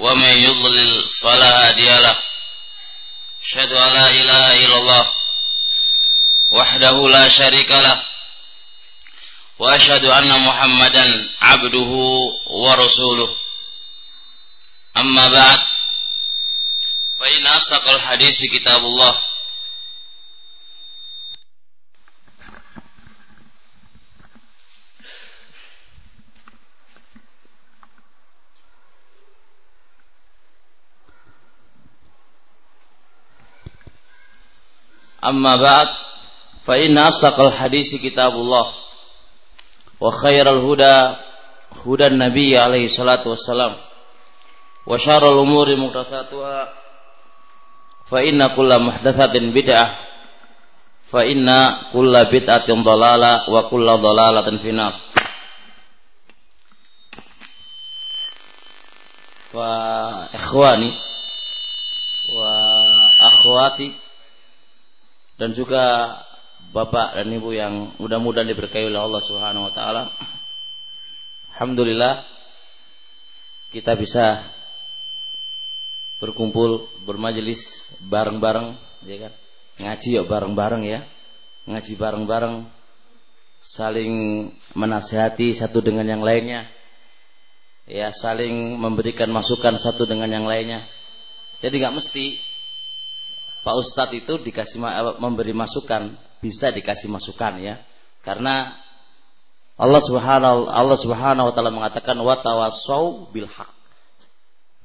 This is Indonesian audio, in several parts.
ومن يضلل فلا هادي له أشهد أن لا إله إلا الله وحده لا شريك له وأشهد أن محمدا عبده ورسوله أما بعد فإن أصدق الحديث كتاب الله أما بعد فإن أصدق الحديث كتاب الله وخير الهدى هدى النبي عليه الصلاة والسلام وشر الأمور محدثاتها فإن كل محدثة بدعة فإن كل بدعة ضلالة وكل ضلالة في النار وإخواني وأخواتي dan juga bapak dan ibu yang mudah-mudahan diberkahi oleh Allah Subhanahu wa taala. Alhamdulillah kita bisa berkumpul bermajelis bareng-bareng ya kan? Ngaji yuk bareng-bareng ya. Ngaji bareng-bareng saling menasihati satu dengan yang lainnya. Ya saling memberikan masukan satu dengan yang lainnya. Jadi nggak mesti Pak Ustadz itu dikasih memberi masukan, bisa dikasih masukan ya. Karena Allah Subhanahu Allah Subhanahu wa taala mengatakan wa tawasau bil haq.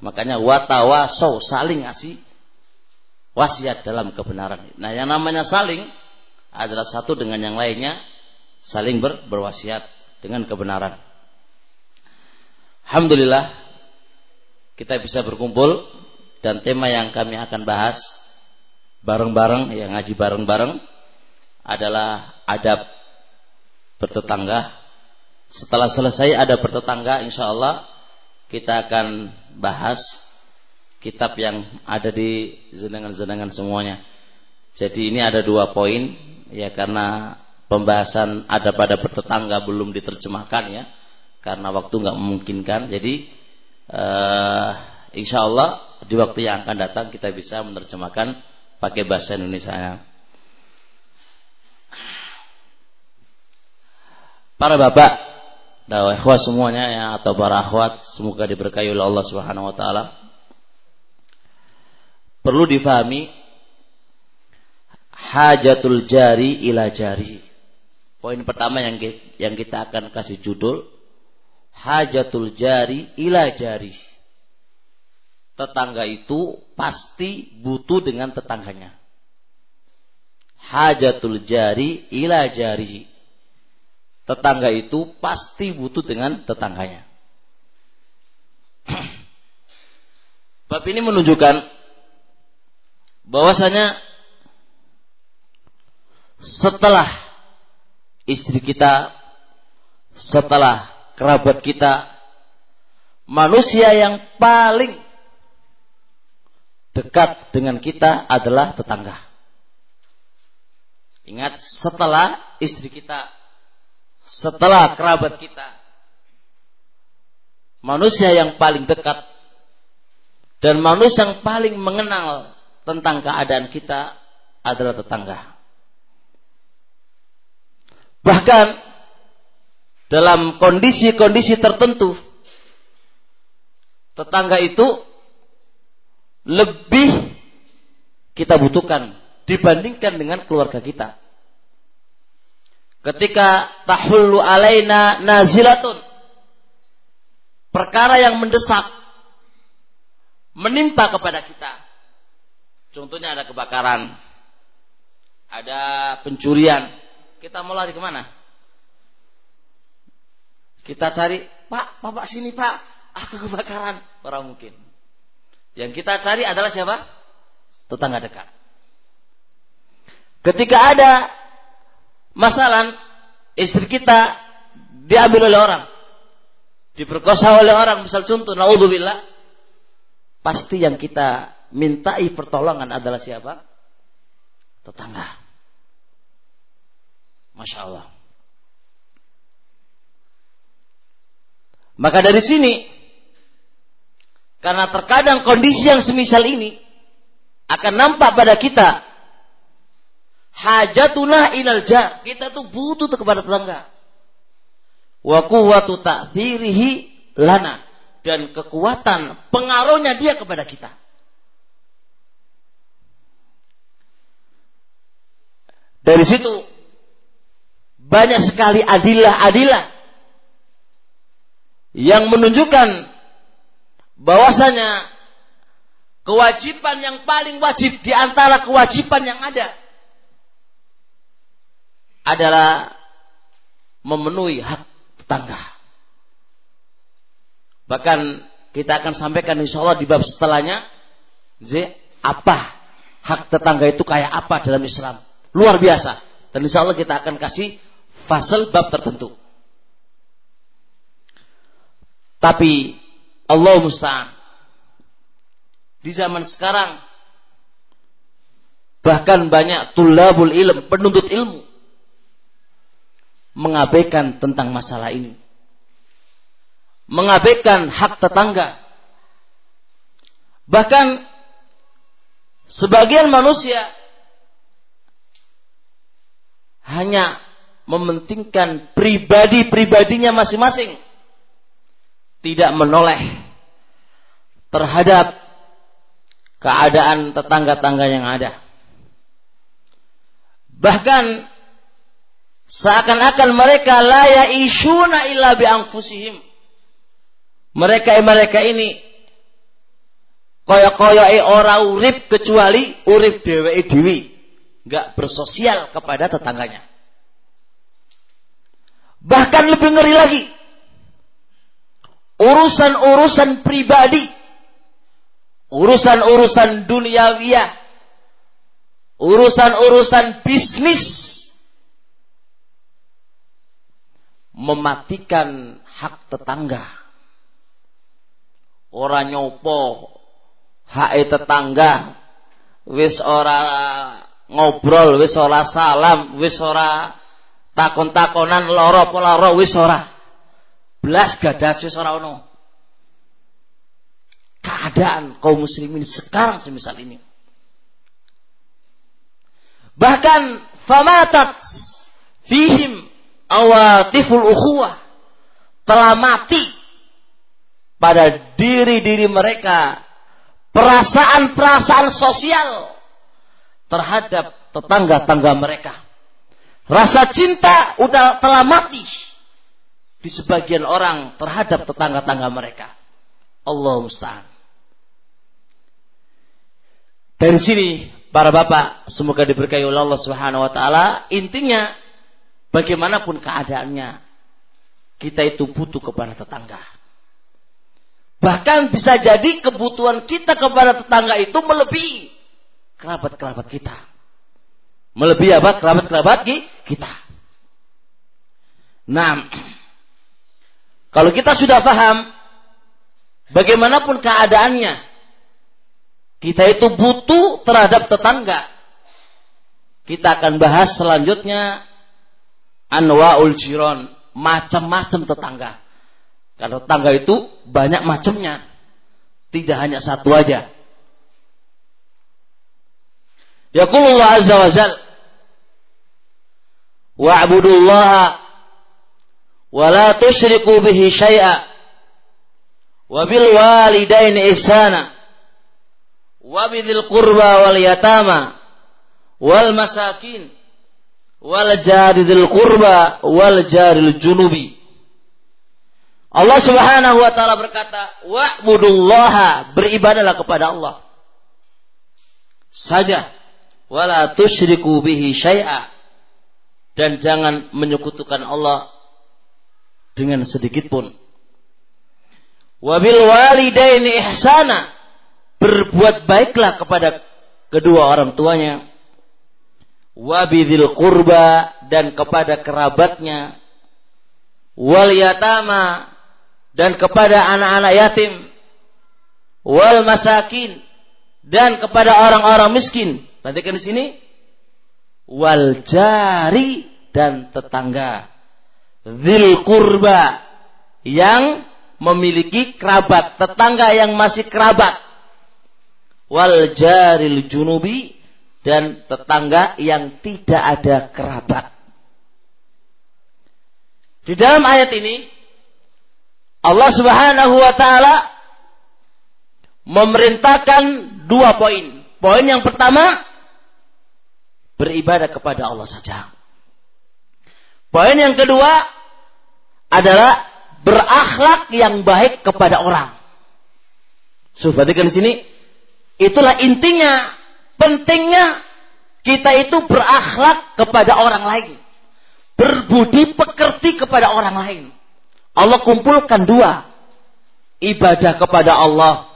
Makanya wa tawasau saling ngasih wasiat dalam kebenaran. Nah, yang namanya saling adalah satu dengan yang lainnya saling ber, berwasiat dengan kebenaran. Alhamdulillah kita bisa berkumpul dan tema yang kami akan bahas bareng-bareng, ya ngaji bareng-bareng adalah adab bertetangga. Setelah selesai adab bertetangga, insya Allah kita akan bahas kitab yang ada di zenangan-zenangan semuanya. Jadi ini ada dua poin, ya karena pembahasan ada pada bertetangga belum diterjemahkan ya, karena waktu nggak memungkinkan. Jadi uh, insya Allah di waktu yang akan datang kita bisa menerjemahkan pakai bahasa Indonesia. Para bapak dan ikhwat semuanya ya atau para akhwat semoga diberkahi oleh Allah Subhanahu wa taala. Perlu difahami hajatul jari ila jari. Poin pertama yang yang kita akan kasih judul hajatul jari ila jari tetangga itu pasti butuh dengan tetangganya. Hajatul jari ila jari. Tetangga itu pasti butuh dengan tetangganya. Bab ini menunjukkan bahwasanya setelah istri kita, setelah kerabat kita, manusia yang paling dekat dengan kita adalah tetangga. Ingat, setelah istri kita, setelah kerabat kita, manusia yang paling dekat dan manusia yang paling mengenal tentang keadaan kita adalah tetangga. Bahkan dalam kondisi-kondisi tertentu, tetangga itu lebih kita butuhkan dibandingkan dengan keluarga kita. Ketika tahullu alaina nazilatun perkara yang mendesak menimpa kepada kita. Contohnya ada kebakaran, ada pencurian. Kita mau lari ke mana? Kita cari, Pak, Bapak sini Pak, aku kebakaran. Orang mungkin. Yang kita cari adalah siapa? Tetangga dekat. Ketika ada masalah istri kita diambil oleh orang, diperkosa oleh orang, misal contoh, naudzubillah, pasti yang kita mintai pertolongan adalah siapa? Tetangga. Masya Allah. Maka dari sini, karena terkadang kondisi yang semisal ini akan nampak pada kita hajatuna ilal jar. Kita tuh butuh tuh kepada tetangga. Wa quwwatu ta'thirihi lana dan kekuatan pengaruhnya dia kepada kita. Dari situ banyak sekali adilah-adilah yang menunjukkan bahwasanya kewajiban yang paling wajib di antara kewajiban yang ada adalah memenuhi hak tetangga. Bahkan kita akan sampaikan insya Allah di bab setelahnya, Z, apa hak tetangga itu kayak apa dalam Islam? Luar biasa. Dan insya Allah kita akan kasih fasal bab tertentu. Tapi Allah musta'an. Di zaman sekarang bahkan banyak tulabul ilm, penuntut ilmu mengabaikan tentang masalah ini. Mengabaikan hak tetangga. Bahkan sebagian manusia hanya mementingkan pribadi-pribadinya masing-masing tidak menoleh terhadap keadaan tetangga-tangga yang ada. Bahkan seakan-akan mereka la isuna illa bi anfusihim. Mereka mereka ini koyo-koyo ora urip kecuali urip dheweke dhewe, enggak bersosial kepada tetangganya. Bahkan lebih ngeri lagi, urusan-urusan pribadi, urusan-urusan duniawiyah, urusan-urusan bisnis, mematikan hak tetangga. Orang nyopo hak tetangga, wis ora ngobrol, wis ora salam, wis ora takon-takonan loro apa wis ora belas gadas wis ora ono. Keadaan kaum muslimin sekarang semisal ini. Bahkan famatat fihim awatiful ukhuwah telah mati pada diri-diri mereka perasaan-perasaan sosial terhadap tetangga-tangga mereka. Rasa cinta udah telah mati di sebagian orang terhadap tetangga-tangga mereka. Allah musta'an. Dari sini para bapak semoga diberkahi oleh Allah Subhanahu wa taala, intinya bagaimanapun keadaannya kita itu butuh kepada tetangga. Bahkan bisa jadi kebutuhan kita kepada tetangga itu melebihi kerabat-kerabat kita. Melebihi apa? Kerabat-kerabat kita. Nah, kalau kita sudah paham bagaimanapun keadaannya, kita itu butuh terhadap tetangga. Kita akan bahas selanjutnya anwaul jiron, macam-macam tetangga. Kalau tetangga itu banyak macamnya, tidak hanya satu aja. Yaqulullah azza wa jal wa'budullaha wa la tusyriku bihi syai'a. Wa bil walidaini ihsana. Wa bidhil qurba wal yatama. Wal masakin. Wal jari qurba wal jaril junubi. Allah Subhanahu wa taala berkata Wa wa'budullaha beribadahlah kepada Allah. Saja. Wala tusyriku bihi syai'a. Dan jangan menyekutukan Allah dengan sedikit pun. Wabil walidaini ihsana. Berbuat baiklah kepada kedua orang tuanya. Wabidil kurba dan kepada kerabatnya. Wal yatama. Dan kepada anak-anak yatim. Wal masakin. Dan kepada orang-orang miskin. Perhatikan di sini. Wal jari dan tetangga. Zil kurba yang memiliki kerabat, tetangga yang masih kerabat. Wal jaril junubi dan tetangga yang tidak ada kerabat. Di dalam ayat ini Allah Subhanahu wa taala memerintahkan dua poin. Poin yang pertama beribadah kepada Allah saja. Poin yang kedua adalah berakhlak yang baik kepada orang. So, di sini, itulah intinya, pentingnya kita itu berakhlak kepada orang lain berbudi pekerti kepada orang lain. Allah kumpulkan dua. Ibadah kepada Allah.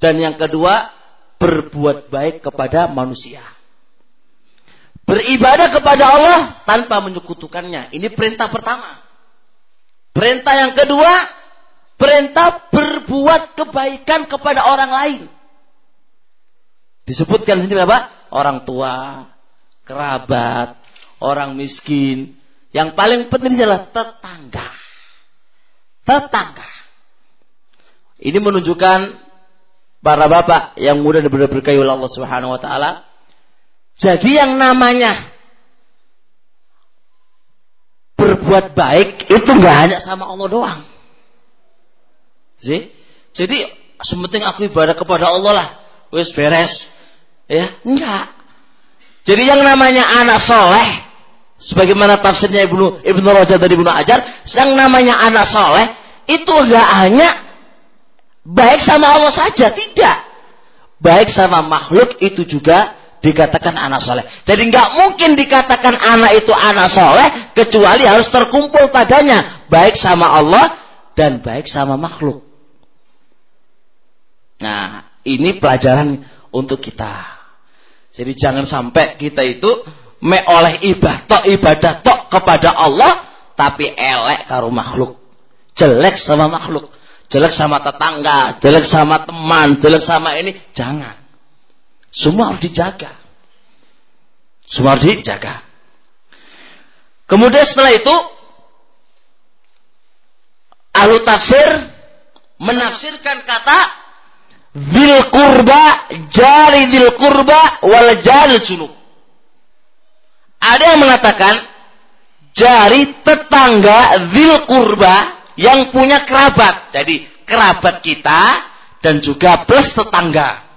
Dan yang kedua, berbuat baik kepada manusia. Beribadah kepada Allah tanpa menyekutukannya. Ini perintah pertama. Perintah yang kedua, perintah berbuat kebaikan kepada orang lain. Disebutkan di sini apa? Orang tua, kerabat, orang miskin. Yang paling penting adalah tetangga. Tetangga. Ini menunjukkan para bapak yang muda dan berkahi oleh Allah Subhanahu wa taala. Jadi yang namanya berbuat baik itu nggak hanya sama Allah doang. Sih? Jadi sementing aku ibadah kepada Allah lah, wis beres. Ya, enggak. Jadi yang namanya anak soleh sebagaimana tafsirnya Ibnu Ibnu Rajab dari Ibnu Ajar, yang namanya anak soleh itu enggak hanya baik sama Allah saja, tidak. Baik sama makhluk itu juga dikatakan anak soleh. Jadi nggak mungkin dikatakan anak itu anak soleh kecuali harus terkumpul padanya baik sama Allah dan baik sama makhluk. Nah, ini pelajaran untuk kita. Jadi jangan sampai kita itu me oleh ibadah tok ibadah tok kepada Allah tapi elek karo makhluk jelek sama makhluk jelek sama tetangga jelek sama teman jelek sama ini jangan semua harus dijaga semua harus dijaga kemudian setelah itu ahlu tafsir menafsirkan kata Dil kurba, jari dil kurba, wal jari junub. Ada yang mengatakan jari tetangga zil kurba yang punya kerabat. Jadi kerabat kita dan juga plus tetangga.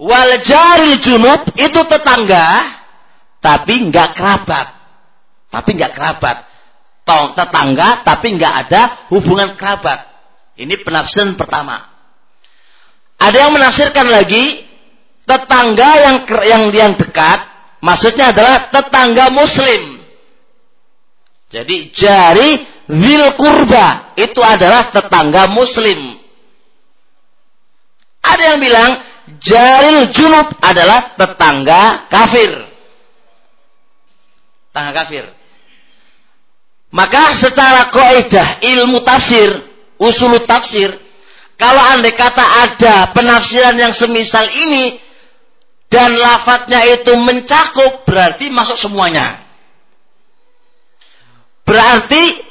Wal jari junub itu tetangga tapi nggak kerabat. Tapi nggak kerabat. Tong tetangga tapi nggak ada hubungan kerabat. Ini penafsiran pertama. Ada yang menafsirkan lagi tetangga yang yang yang dekat Maksudnya adalah tetangga muslim. Jadi jari wil kurba itu adalah tetangga muslim. Ada yang bilang jaril junub adalah tetangga kafir. Tetangga kafir. Maka secara kaidah ilmu tafsir, usul tafsir, kalau andai kata ada penafsiran yang semisal ini, dan lafadznya itu mencakup berarti masuk semuanya. Berarti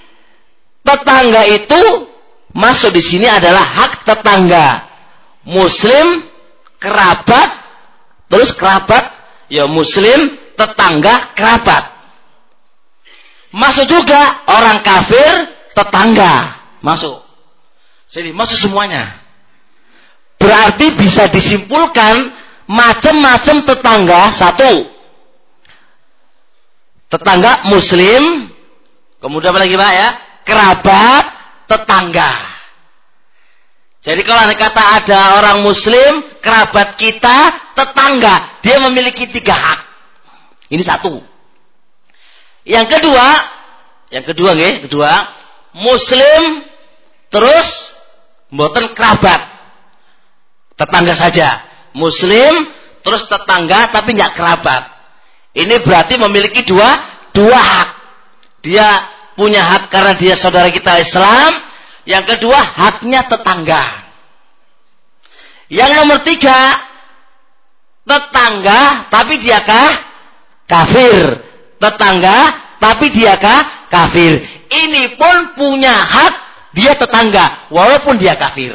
tetangga itu masuk di sini adalah hak tetangga. Muslim, kerabat, terus kerabat, ya muslim, tetangga, kerabat. Masuk juga orang kafir, tetangga. Masuk. Jadi masuk semuanya. Berarti bisa disimpulkan macam-macam tetangga satu tetangga muslim kemudian apa lagi pak ya kerabat tetangga jadi kalau kata ada orang muslim kerabat kita tetangga dia memiliki tiga hak ini satu yang kedua yang kedua nih kedua muslim terus mboten kerabat Tetangga saja. Muslim, terus tetangga tapi nggak kerabat. Ini berarti memiliki dua dua hak. Dia punya hak karena dia saudara kita Islam. Yang kedua haknya tetangga. Yang nomor tiga tetangga tapi dia kah kafir. Tetangga tapi dia kah kafir. Ini pun punya hak dia tetangga walaupun dia kafir.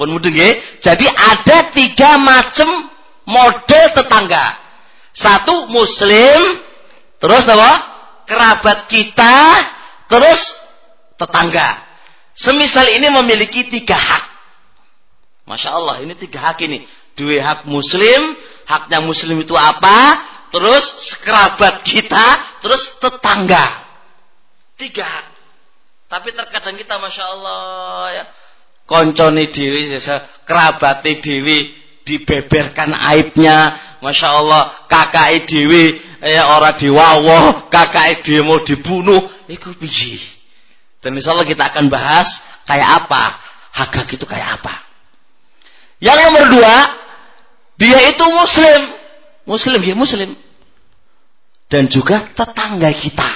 Pun mudeng ya. Jadi ada tiga macam model tetangga. Satu muslim, terus apa? Kerabat kita, terus tetangga. Semisal ini memiliki tiga hak. Masya Allah, ini tiga hak ini. Dua hak muslim, haknya muslim itu apa? Terus kerabat kita, terus tetangga. Tiga hak. Tapi terkadang kita Masya Allah ya. Konconi diri, kerabati diri dibeberkan aibnya. Masya Allah, kakak dewi ya orang diwawoh, kakak dewi mau dibunuh. Itu biji. Dan insya Allah kita akan bahas kayak apa. Hak itu kayak apa. Yang nomor dua, dia itu muslim. Muslim, ya muslim. Dan juga tetangga kita.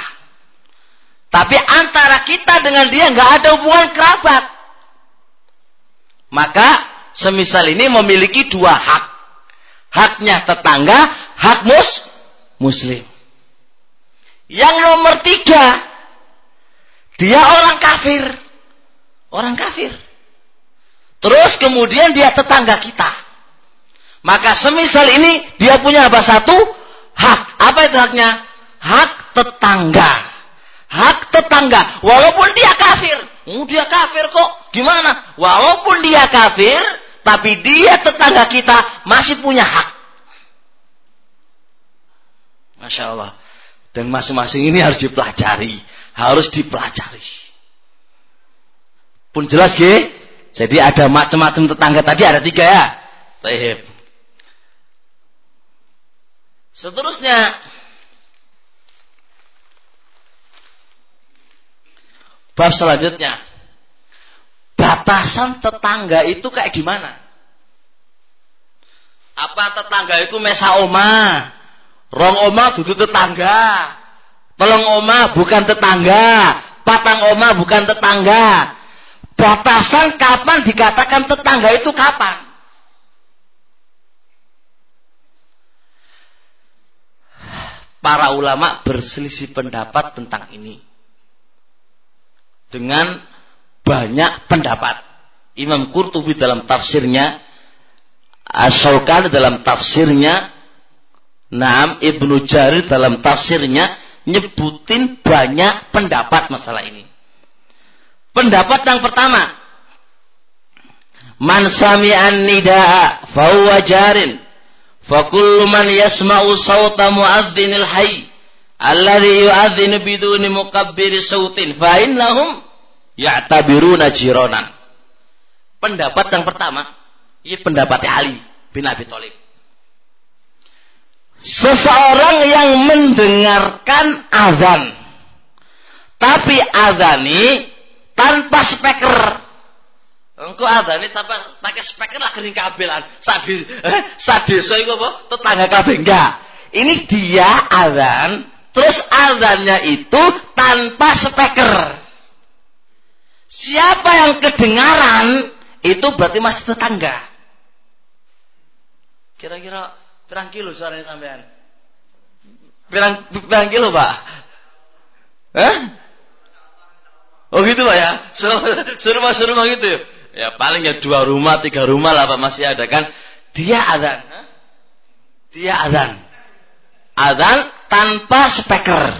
Tapi antara kita dengan dia nggak ada hubungan kerabat. Maka semisal ini memiliki dua hak. Haknya tetangga, hak mus muslim. Yang nomor tiga, dia orang kafir. Orang kafir. Terus kemudian dia tetangga kita. Maka semisal ini dia punya apa satu? Hak. Apa itu haknya? Hak tetangga. Hak tetangga. Walaupun dia kafir. Oh, dia kafir kok. Gimana? Walaupun dia kafir, tapi dia tetangga kita masih punya hak. Masya Allah. Dan masing-masing ini harus dipelajari. Harus dipelajari. Pun jelas, Ge? Jadi ada macam-macam tetangga tadi ada tiga ya. Baik. Seterusnya bab selanjutnya batasan tetangga itu kayak gimana? Apa tetangga itu mesa oma? Rong oma dudu tetangga. Tolong oma bukan tetangga. Patang oma bukan tetangga. Batasan kapan dikatakan tetangga itu kapan? Para ulama berselisih pendapat tentang ini. Dengan banyak pendapat. Imam Qurtubi dalam tafsirnya, Asyaukan dalam tafsirnya, Naam Ibnu Jarir dalam tafsirnya nyebutin banyak pendapat masalah ini. Pendapat yang pertama, man sami'an nidaa fahuwa jarin. Fa kullu man yasma'u sawta muadzdinil hayy alladhi yu'adzinu biduni mukabbiri sautin fa innahum ya'tabiruna jironan. Pendapat yang pertama, ini pendapat Ali bin Abi Thalib. Seseorang yang mendengarkan azan. Tapi azan ini tanpa speaker. Engko adane tanpa pakai speaker lah kering kabelan. Sadi eh, sadesa iku apa? Tetangga kabeh enggak. Ini dia azan, terus azannya itu tanpa speaker. Siapa yang kedengaran itu berarti masih tetangga. Kira-kira berapa kilo suaranya sampean? Pirang, pirang kilo, Pak? Eh? Oh gitu Pak ya? Serumah-serumah gitu ya? Ya paling ya dua rumah, tiga rumah lah Pak masih ada kan. Dia adzan. Dia adzan. Adzan tanpa speaker.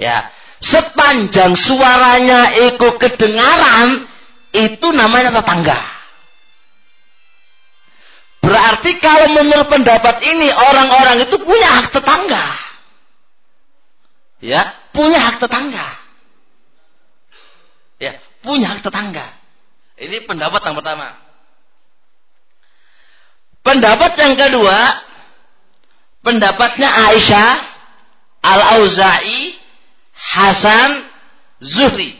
Ya. Sepanjang suaranya ikut kedengaran, itu namanya tetangga. Berarti kalau menurut pendapat ini orang-orang itu punya hak tetangga. Ya, punya hak tetangga. Ya, punya tetangga. Ini pendapat yang pertama. Pendapat yang kedua, pendapatnya Aisyah, Al-Auza'i, Hasan, Zuhri.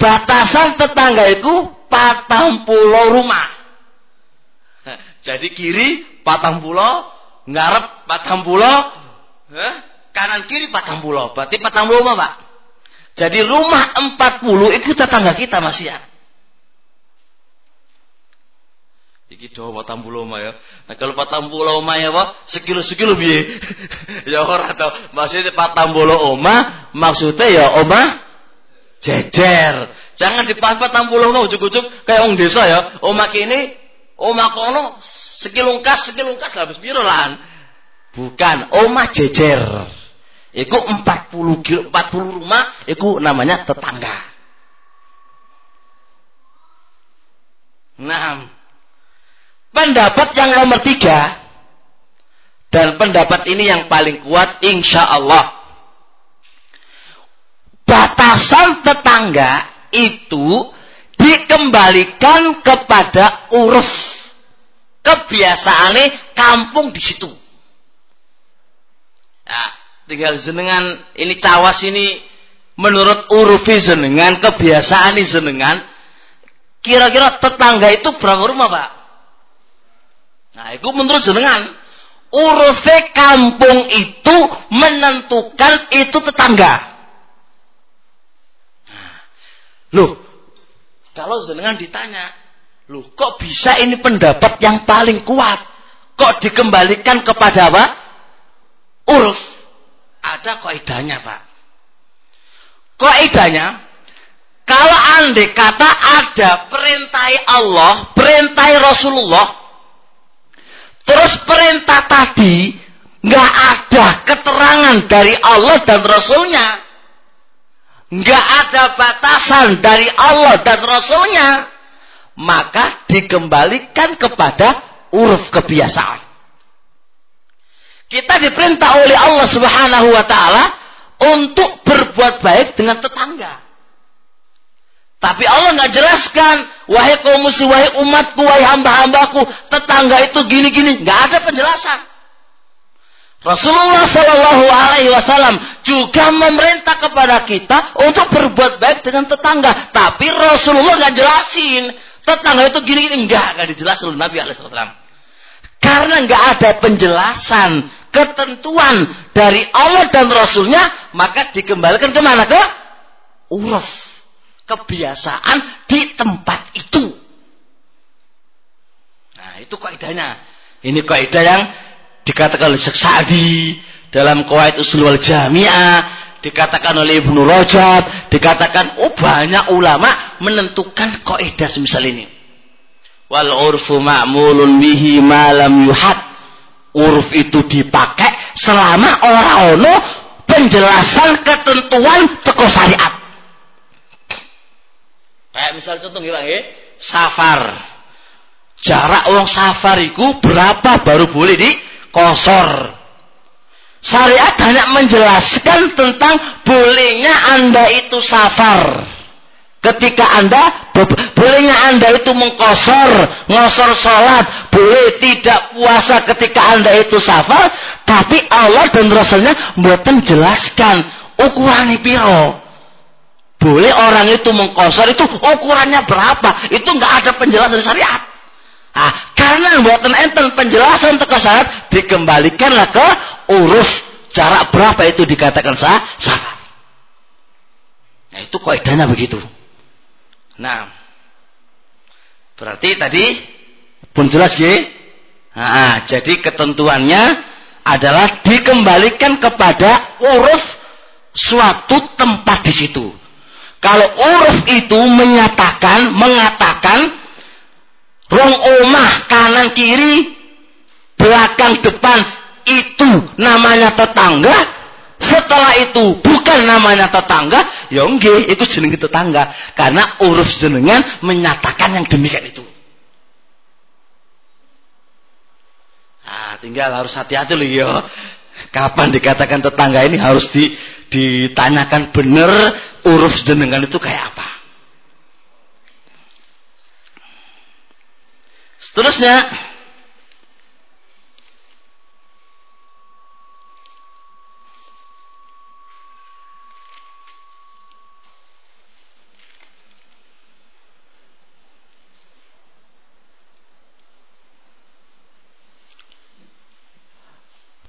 Batasan tetangga itu patang pulau rumah. Jadi kiri patang pulau, ngarep patang pulau, kanan kiri patang pulau. Berarti patang pulau Pak? Jadi rumah 40 itu tetangga kita masih ya. Iki do patang pulau ya. Nah kalau patang pulau omah ya Pak, sekilo sekilo biye. ya ora to. Maksudnya patang pulau omah maksudnya ya omah jejer. Jangan dipas patang pulau omah ujuk-ujuk kayak orang desa ya. Omah kini omah kono sekilungkas sekilungkas habis piro lah. Bukan, omah jejer. Iku 40 kilo, 40 rumah, iku namanya tetangga. Nah, Pendapat yang nomor tiga dan pendapat ini yang paling kuat insya Allah. Batasan tetangga itu dikembalikan kepada uruf kebiasaan kampung di situ. Nah, tinggal jenengan ini cawas ini menurut urufi jenengan kebiasaan jenengan kira-kira tetangga itu berapa rumah pak? Nah, itu menurut jenengan. Urufe kampung itu menentukan itu tetangga. Nah, loh, kalau jenengan ditanya, loh kok bisa ini pendapat yang paling kuat? Kok dikembalikan kepada apa? Uruf. Ada kaidahnya, Pak. Kaidahnya, kalau andai kata ada perintah Allah, perintah Rasulullah, Terus perintah tadi nggak ada keterangan dari Allah dan Rasulnya. Nggak ada batasan dari Allah dan Rasulnya. Maka dikembalikan kepada uruf kebiasaan. Kita diperintah oleh Allah Subhanahu wa taala untuk berbuat baik dengan tetangga. Tapi Allah nggak jelaskan, wahai kaum muslim, wahai umatku, wahai hamba-hambaku, tetangga itu gini-gini, nggak ada penjelasan. Rasulullah Shallallahu Alaihi Wasallam juga memerintah kepada kita untuk berbuat baik dengan tetangga, tapi Rasulullah nggak jelasin tetangga itu gini-gini, nggak nggak dijelasin oleh Nabi Alaihi Wasallam. Karena nggak ada penjelasan ketentuan dari Allah dan Rasulnya, maka dikembalikan ke mana ke uruf kebiasaan di tempat itu. Nah, itu kaidahnya. Ini kaidah yang dikatakan oleh Syekh Sa'di dalam Qawaid Usul wal Jami'ah, dikatakan oleh Ibnu Rajab, dikatakan oh banyak ulama menentukan kaidah semisal ini. Wal urfu ma'mulun bihi ma lam yuhad. Uruf itu dipakai selama orang ono penjelasan ketentuan teko syariat. Kayak misal contoh nggih Pak nggih, safar. Jarak wong safar iku berapa baru boleh di kosor. Syariat hanya menjelaskan tentang bolehnya Anda itu safar. Ketika Anda bolehnya Anda itu mengkosor, ngosor sholat, boleh tidak puasa ketika Anda itu safar, tapi Allah dan Rasulnya buatan jelaskan ukuran piro. Boleh orang itu mengkosor itu ukurannya berapa? Itu nggak ada penjelasan syariat. Ah, karena buatan enten penjelasan tentang syariat dikembalikanlah ke urus jarak berapa itu dikatakan sah sah. Nah itu kaidahnya begitu. Nah, berarti tadi pun jelas ya. Nah, jadi ketentuannya adalah dikembalikan kepada urus suatu tempat di situ. Kalau uruf itu menyatakan, mengatakan rong omah kanan kiri, belakang depan itu namanya tetangga, setelah itu bukan namanya tetangga, ya enggak, itu jenenge tetangga. Karena uruf jenengan menyatakan yang demikian itu. Nah, tinggal harus hati-hati loh ya. Kapan dikatakan tetangga ini harus di, ditanyakan benar uruf jenengan itu kayak apa. Seterusnya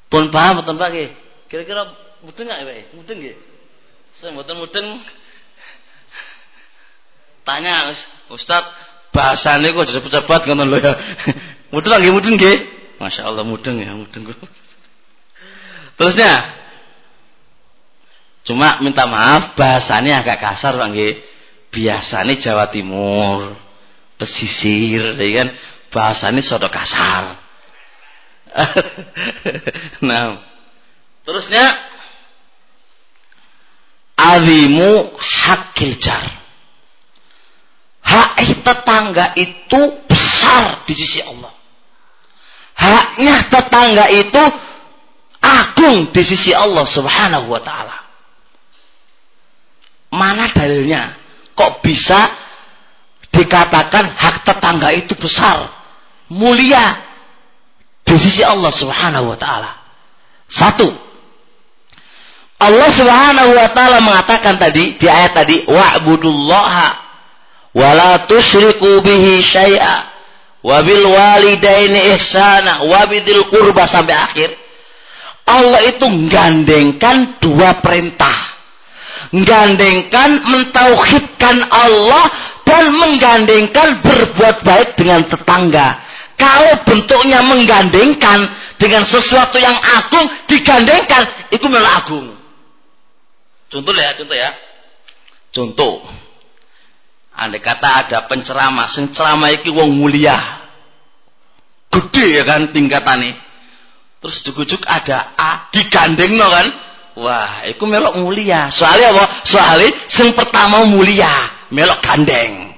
Pun paham atau Pak Kira-kira mudeng nggak Pak? Mudeng nggih. Saya mboten mudeng. Tanya Ustaz, bahasane kok cepet-cepet ngono lho ya. Mudeng nggih mudeng nggih? Masya Allah mudeng ya, mudeng. Terusnya Cuma minta maaf bahasanya agak kasar Pak nggih. Biasanya Jawa Timur, pesisir, ya kan bahasanya sodo kasar. nah, terusnya azimu hakil jar. Hak tetangga itu besar di sisi Allah. Haknya tetangga itu agung di sisi Allah Subhanahu wa taala. Mana dalilnya? Kok bisa dikatakan hak tetangga itu besar, mulia di sisi Allah Subhanahu wa taala? Satu. Allah Subhanahu wa taala mengatakan tadi di ayat tadi wa'budullaha wa la tusyriku bihi syai'a wa bil walidaini ihsana wa bidil qurba sampai akhir. Allah itu gandengkan dua perintah menggandengkan mentauhidkan Allah dan menggandengkan berbuat baik dengan tetangga. Kalau bentuknya menggandengkan dengan sesuatu yang agung digandengkan, itu memang agung. Contoh ya, contoh ya. Contoh. Andai kata ada penceramah, sing ceramah iki wong mulia. Gede ya kan tingkatannya. Terus jujuk ada A digandeng no kan Wah, itu melok mulia. Soalnya apa? Soalnya sing pertama mulia, melok gandeng.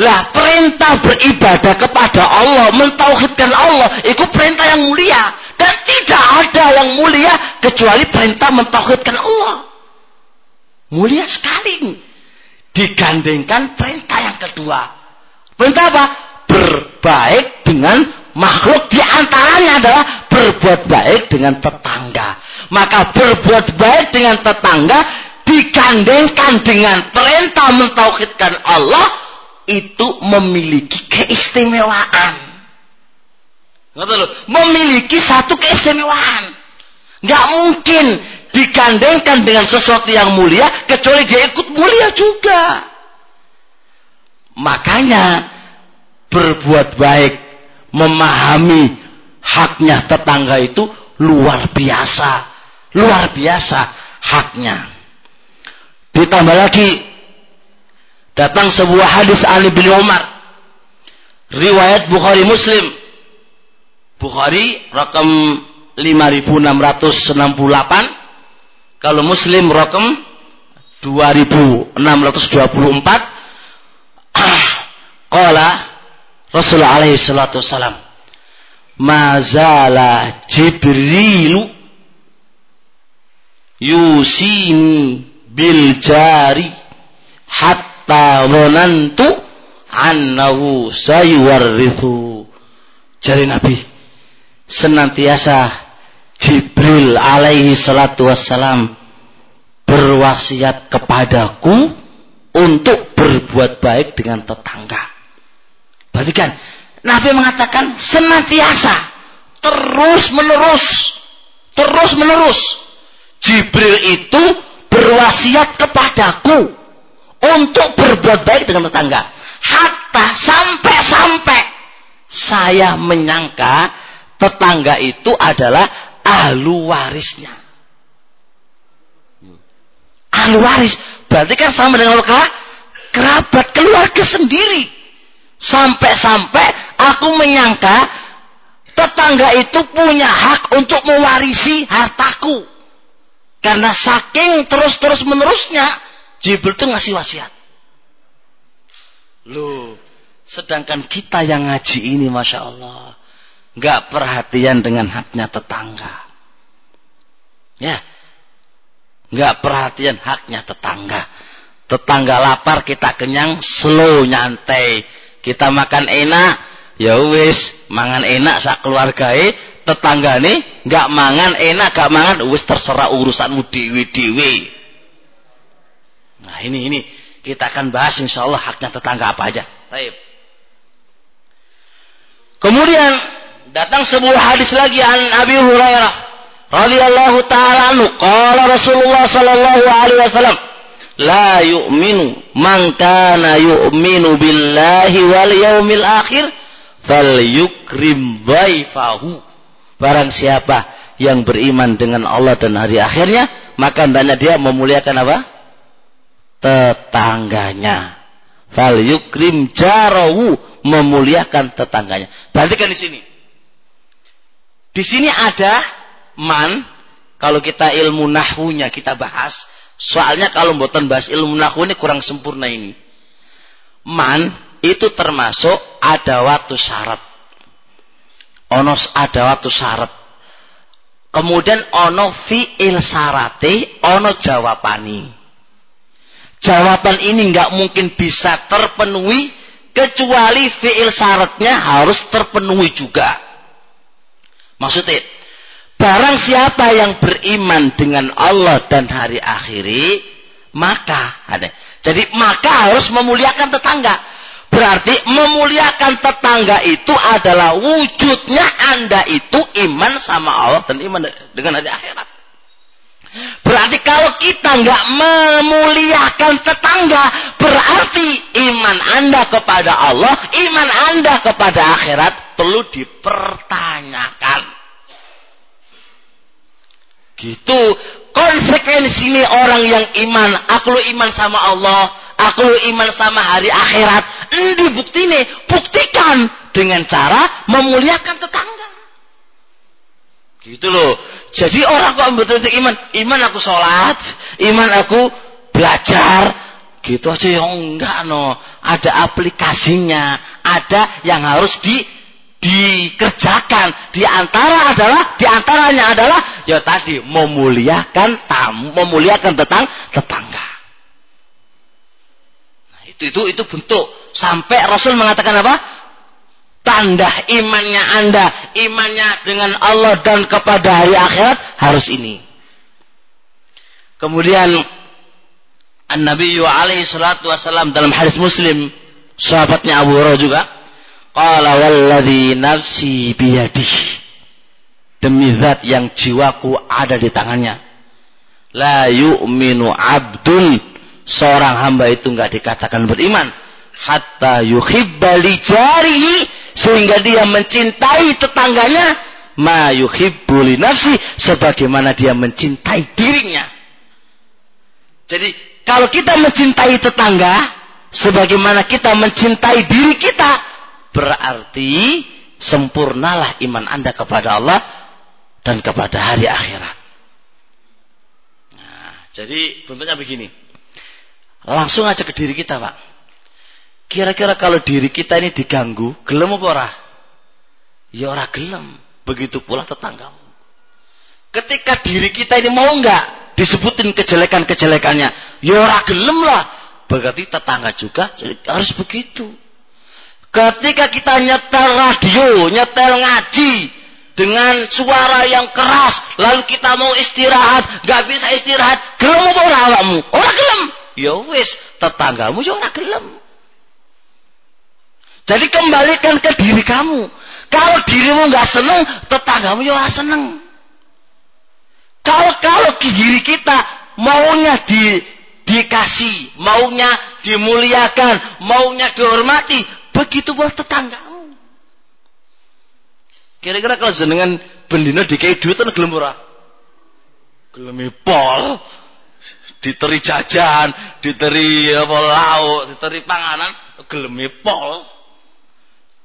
Lah perintah beribadah kepada Allah, mentauhidkan Allah, itu perintah yang mulia dan tidak ada yang mulia kecuali perintah mentauhidkan Allah. Mulia sekali. Digandengkan perintah yang kedua. Perintah apa? Berbaik dengan makhluk di antaranya adalah berbuat baik dengan tetangga. Maka berbuat baik dengan tetangga digandengkan dengan perintah mentauhidkan Allah itu memiliki keistimewaan. Memiliki satu keistimewaan. Gak mungkin digandengkan dengan sesuatu yang mulia kecuali dia ikut mulia juga. Makanya berbuat baik memahami haknya tetangga itu luar biasa. Luar biasa haknya. Ditambah lagi datang sebuah hadis Ali bin Umar. Riwayat Bukhari Muslim. Bukhari rakam 5668. Kalau Muslim rakam 2624. Qala Rasulullah alaihi salatu wasalam mazala Jibrilu yusini bil jari hatta dhanantu annahu sayuwarrithu jari Nabi senantiasa Jibril alaihi salatu wassalam berwasiat kepadaku untuk berbuat baik dengan tetangga Perhatikan, Nabi mengatakan senantiasa, terus menerus, terus menerus. Jibril itu berwasiat kepadaku untuk berbuat baik dengan tetangga. Hatta sampai-sampai saya menyangka tetangga itu adalah ahlu warisnya. Ahlu waris berarti kan sama dengan kerabat keluarga sendiri. Sampai-sampai aku menyangka tetangga itu punya hak untuk mewarisi hartaku. Karena saking terus-terus menerusnya, Jibril itu ngasih wasiat. Loh, sedangkan kita yang ngaji ini, Masya Allah, nggak perhatian dengan haknya tetangga. Ya, nggak perhatian haknya tetangga. Tetangga lapar, kita kenyang, slow, nyantai kita makan enak ya wis mangan enak sak keluargae tetanggane nggak mangan enak gak mangan wis terserah urusanmu dewi-dewi nah ini ini kita akan bahas insyaallah haknya tetangga apa aja Taib. kemudian datang sebuah hadis lagi an Abi Hurairah radhiyallahu taala anhu. Qala Rasulullah sallallahu alaihi wasallam la yu'minu man kana yu'minu billahi wal yaumil akhir fal yukrim dhaifahu. Barang siapa yang beriman dengan Allah dan hari akhirnya maka hendaknya dia memuliakan apa? Tetangganya. Fal yukrim jarahu memuliakan tetangganya. Perhatikan di sini di sini ada man, kalau kita ilmu nahwunya kita bahas, soalnya kalau mboten bahas ilmu nahwu ini kurang sempurna ini. Man itu termasuk ada waktu syarat. Ono ada waktu syarat. Kemudian ono fi'il syarate, ono jawabani. Jawaban ini nggak mungkin bisa terpenuhi kecuali fi'il syaratnya harus terpenuhi juga. Maksudnya, barang siapa yang beriman dengan Allah dan hari akhiri, maka ada. Jadi maka harus memuliakan tetangga. Berarti memuliakan tetangga itu adalah wujudnya Anda itu iman sama Allah dan iman dengan hari akhirat. Berarti kalau kita nggak memuliakan tetangga, berarti iman Anda kepada Allah, iman Anda kepada akhirat perlu dipertanyakan. Gitu. Konsekuensi ini orang yang iman, aku lu iman sama Allah, aku lu iman sama hari akhirat. Ini bukti nih, buktikan dengan cara memuliakan tetangga. Gitu loh. Jadi orang kok betul-betul iman, iman aku sholat, iman aku belajar, gitu aja yang enggak no. Ada aplikasinya, ada yang harus di dikerjakan. Di antara adalah di antaranya adalah ya tadi memuliakan tamu, memuliakan tetang tetangga. Nah, itu itu itu bentuk sampai Rasul mengatakan apa? Tanda imannya Anda, imannya dengan Allah dan kepada hari akhirat harus ini. Kemudian An-Nabi alaihi salatu wasallam dalam hadis Muslim, sahabatnya Abu Hurairah juga Qala walladhi nafsi biyadih. Demi zat yang jiwaku ada di tangannya. La yu'minu abdun. Seorang hamba itu enggak dikatakan beriman. Hatta yuhibba li. Sehingga dia mencintai tetangganya. Ma yuhibbu li nafsi. Sebagaimana dia mencintai dirinya. Jadi kalau kita mencintai tetangga. Sebagaimana kita mencintai diri kita Berarti sempurnalah iman Anda kepada Allah dan kepada hari akhirat. Nah, jadi bentuknya begini. Langsung aja ke diri kita, Pak. Kira-kira kalau diri kita ini diganggu, gelem apa ora? Ya ora gelem. Begitu pula tetanggamu. Ketika diri kita ini mau enggak disebutin kejelekan-kejelekannya, ya ora gelem lah. Berarti tetangga juga harus begitu. Ketika kita nyetel radio, nyetel ngaji dengan suara yang keras, lalu kita mau istirahat, gak bisa istirahat, gelem apa ora awakmu? Ora gelem. Ya wis, tetanggamu ya ora gelem. Jadi kembalikan ke diri kamu. Kalau dirimu nggak seneng, tetanggamu ya ora seneng. Kalau kalau diri kita maunya di dikasih, maunya dimuliakan, maunya dihormati, Begitu buat tetanggamu. Kira-kira kalau jenengan bendino dikai duit kan gelem ora? Pol. Diteri jajan, diteri apa lauk, diteri panganan, gelem pol.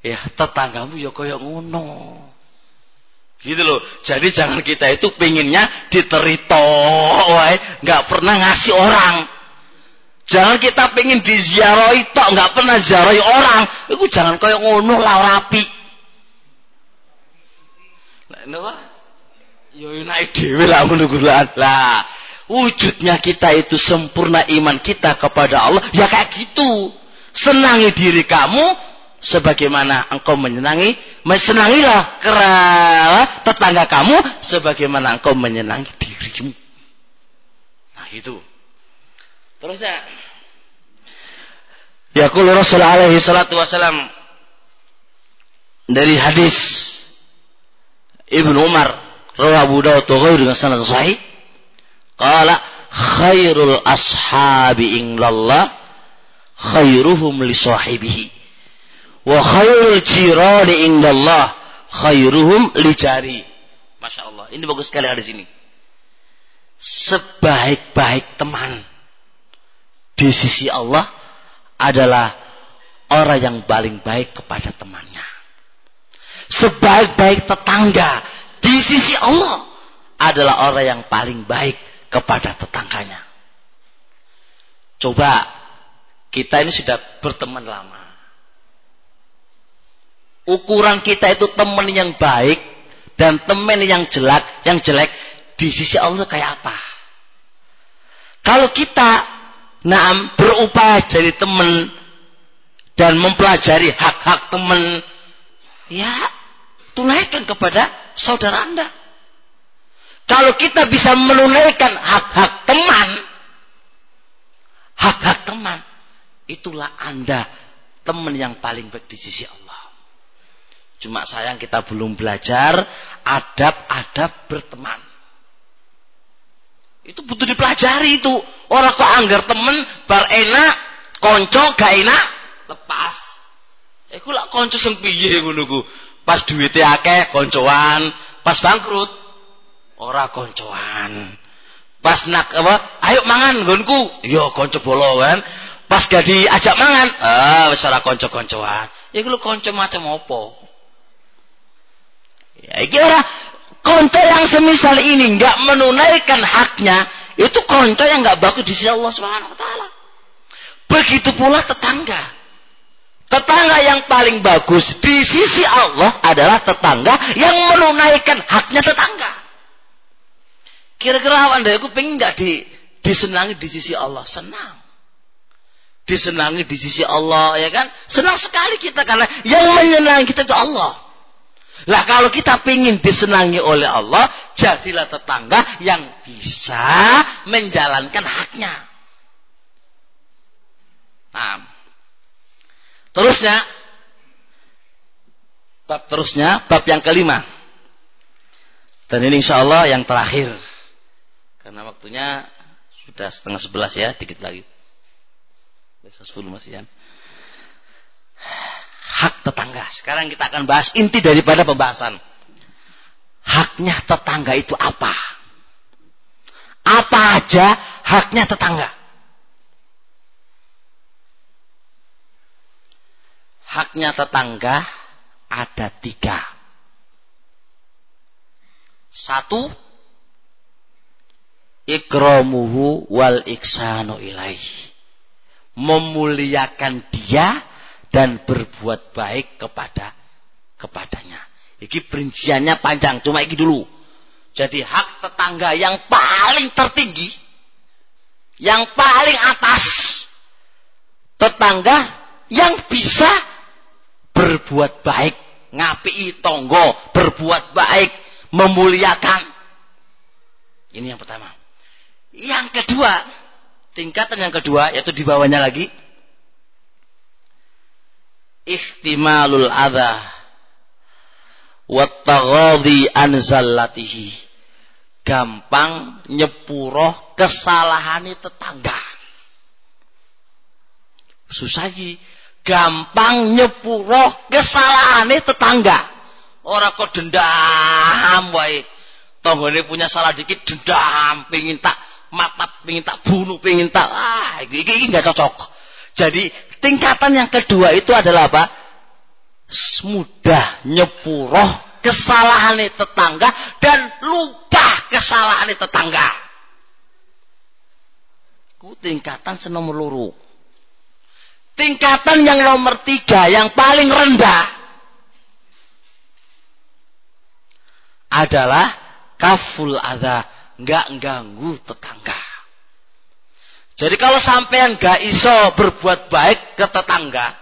Ya tetanggamu ya kaya ngono. Gitu loh. Jadi jangan kita itu pinginnya diterito, wae, nggak pernah ngasih orang. Jangan kita pengen diziarahi tok, nggak pernah ziarahi orang. Itu jangan kayak ngono lah rapi. Nah, napa? Yo naik dhewe lah ngono Lah, wujudnya kita itu sempurna iman kita kepada Allah, ya kayak gitu. Senangi diri kamu sebagaimana engkau menyenangi, senangilah tetangga kamu sebagaimana engkau menyenangi dirimu. Nah, itu. Terusnya Yaqul Rasul alaihi salatu wasalam dari hadis Ibnu Umar rawi Abu Dawud wa dengan sanad sahih. Qala khairul ashabi inglallah khairuhum li sahibihi. Wa khairul jirani indallah khairuhum li jari. Masya Allah. Ini bagus sekali hadis ini. Sebaik-baik teman di sisi Allah adalah orang yang paling baik kepada temannya. Sebaik-baik tetangga di sisi Allah adalah orang yang paling baik kepada tetangganya. Coba kita ini sudah berteman lama. Ukuran kita itu teman yang baik dan teman yang jelek, yang jelek di sisi Allah kayak apa? Kalau kita Naam berupaya jadi teman dan mempelajari hak-hak teman, ya tunaikan kepada saudara Anda. Kalau kita bisa menunaikan hak-hak teman, hak-hak teman, itulah Anda teman yang paling baik di sisi Allah. Cuma sayang kita belum belajar adab-adab berteman. Itu butuh dipelajari itu. Orang kok anggar temen bar enak, konco gak enak, lepas. Iku lak konco sing piye ngono ku. Pas duwite akeh koncoan, pas bangkrut ora koncoan. Pas nak apa? Ayo mangan nggonku. Yo iya, konco bolo. Pas gak diajak mangan, ah wis ora konco-koncoan. Iku lu konco macam apa? Ya iki ora konco yang semisal ini nggak menunaikan haknya, itu konco yang nggak bagus di sisi Allah Subhanahu wa taala. Begitu pula tetangga. Tetangga yang paling bagus di sisi Allah adalah tetangga yang menunaikan haknya tetangga. Kira-kira anda aku pengen nggak di, disenangi di sisi Allah? Senang. Disenangi di sisi Allah, ya kan? Senang sekali kita karena yang menyenangi kita itu Allah. Lah kalau kita ingin disenangi oleh Allah, jadilah tetangga yang bisa menjalankan haknya. Nah, terusnya, bab terusnya, bab yang kelima. Dan ini insya Allah yang terakhir. Karena waktunya sudah setengah sebelas ya, dikit lagi. Besok sepuluh masih ya hak tetangga. Sekarang kita akan bahas inti daripada pembahasan. Haknya tetangga itu apa? Apa aja haknya tetangga? Haknya tetangga ada tiga. Satu, ikromuhu wal iksanu ilaih. Memuliakan dia dan berbuat baik kepada kepadanya. Iki perinciannya panjang, cuma iki dulu. Jadi hak tetangga yang paling tertinggi, yang paling atas, tetangga yang bisa berbuat baik, ngapi tonggo, berbuat baik, memuliakan. Ini yang pertama. Yang kedua, tingkatan yang kedua, yaitu di bawahnya lagi, ihtimalul adha. Wa taghadhi an zallatihi. Gampang nyepuroh kesalahan tetangga. Susah lagi gampang nyepuroh kesalahan tetangga. Orang kok dendam wae. Tanggane punya salah dikit dendam pengin tak mata pengin tak bunuh pengin tak ah ini, ini gak cocok. Jadi Tingkatan yang kedua itu adalah apa? Mudah nyepuroh kesalahan tetangga dan lupa kesalahan tetangga. Ku tingkatan senomor luru. Tingkatan yang nomor tiga, yang paling rendah adalah kaful ada, nggak ganggu tetangga. Jadi kalau sampean gak iso berbuat baik ke tetangga,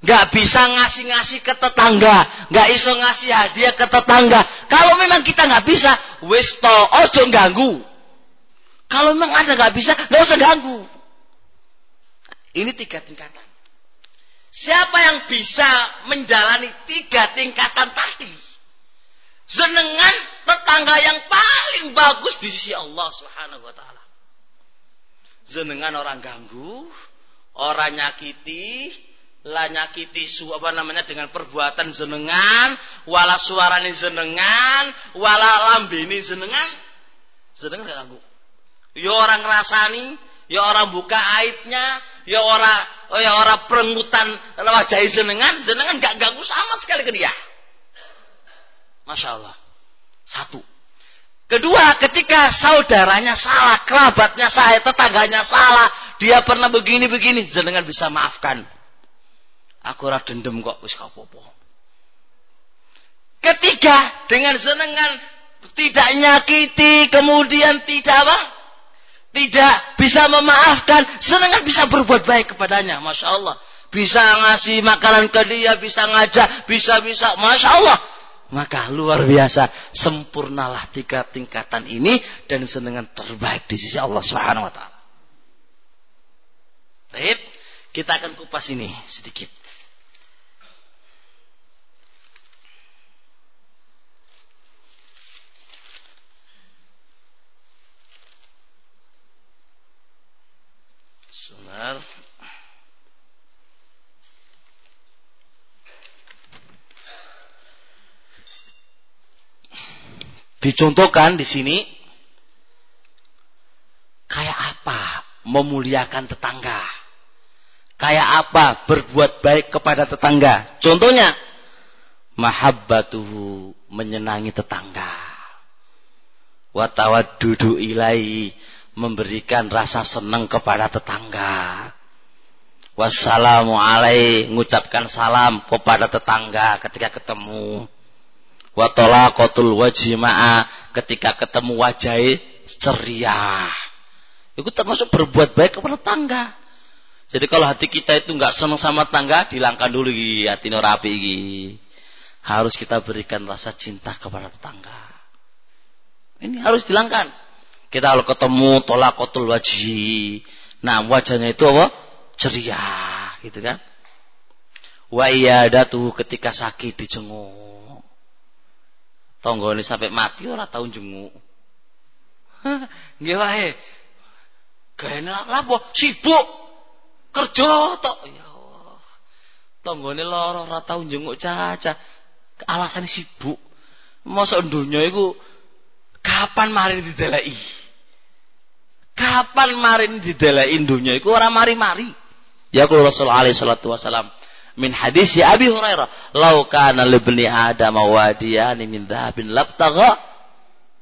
gak bisa ngasih-ngasih ke tetangga, gak iso ngasih hadiah ke tetangga. Kalau memang kita gak bisa, wis to ojo ganggu. Kalau memang ada gak bisa, gak usah ganggu. Ini tiga tingkatan. Siapa yang bisa menjalani tiga tingkatan tadi? Jenengan tetangga yang paling bagus di sisi Allah Subhanahu wa taala. Jenengan orang ganggu, orang nyakiti, lah nyakiti su apa namanya dengan perbuatan jenengan, wala suarane jenengan, wala lambene jenengan, jenengan gak ganggu. Ya orang ngrasani, ya orang buka aibnya, ya orang ya orang perengutan wajah jenengan, jenengan gak ganggu sama sekali ke dia. Masya Allah. Satu. Kedua, ketika saudaranya salah, kerabatnya salah, tetangganya salah, dia pernah begini-begini, jenengan bisa maafkan. Aku ora dendem kok, wis apa-apa. Ketiga, dengan jenengan tidak nyakiti, kemudian tidak apa? Tidak bisa memaafkan, jenengan bisa berbuat baik kepadanya, Masya Allah. Bisa ngasih makanan ke dia, bisa ngajak, bisa-bisa, Masya Allah maka luar biasa sempurnalah tiga tingkatan ini dan senengan terbaik di sisi Allah Subhanahu wa taala. Baik, kita akan kupas ini sedikit. Sebentar. Dicontohkan di sini kayak apa memuliakan tetangga. Kayak apa berbuat baik kepada tetangga. Contohnya mahabbatuhu menyenangi tetangga. Watawaddudu ilai memberikan rasa senang kepada tetangga. Wassalamu alai mengucapkan salam kepada tetangga ketika ketemu Watola kotul wajimaa ketika ketemu wajah ceria. Itu termasuk berbuat baik kepada tangga. Jadi kalau hati kita itu nggak senang sama tangga, dilangkan dulu hati rapi gini. Harus kita berikan rasa cinta kepada tetangga. Ini harus dilangkan. Kita kalau ketemu tolak kotul wajih. Nah wajahnya itu apa? Ceria, gitu kan? Wa datu ketika sakit dijenguk ini sampai mati ora tau jenguk. Nggih wae. Gaene lapo? Sibuk. Kerja tok. Ya Allah. Tanggane lara ora tau jenguk caca. Alasane sibuk. Mosok donya iku kapan mari dideleki? Kapan mari dideleki donya iku ora mari-mari. Ya kalau Rasulullah alaihi salatu wasalam min hadis ya Abi Hurairah, "Lau kana libni Adam wadiyan min dhahabin labtagha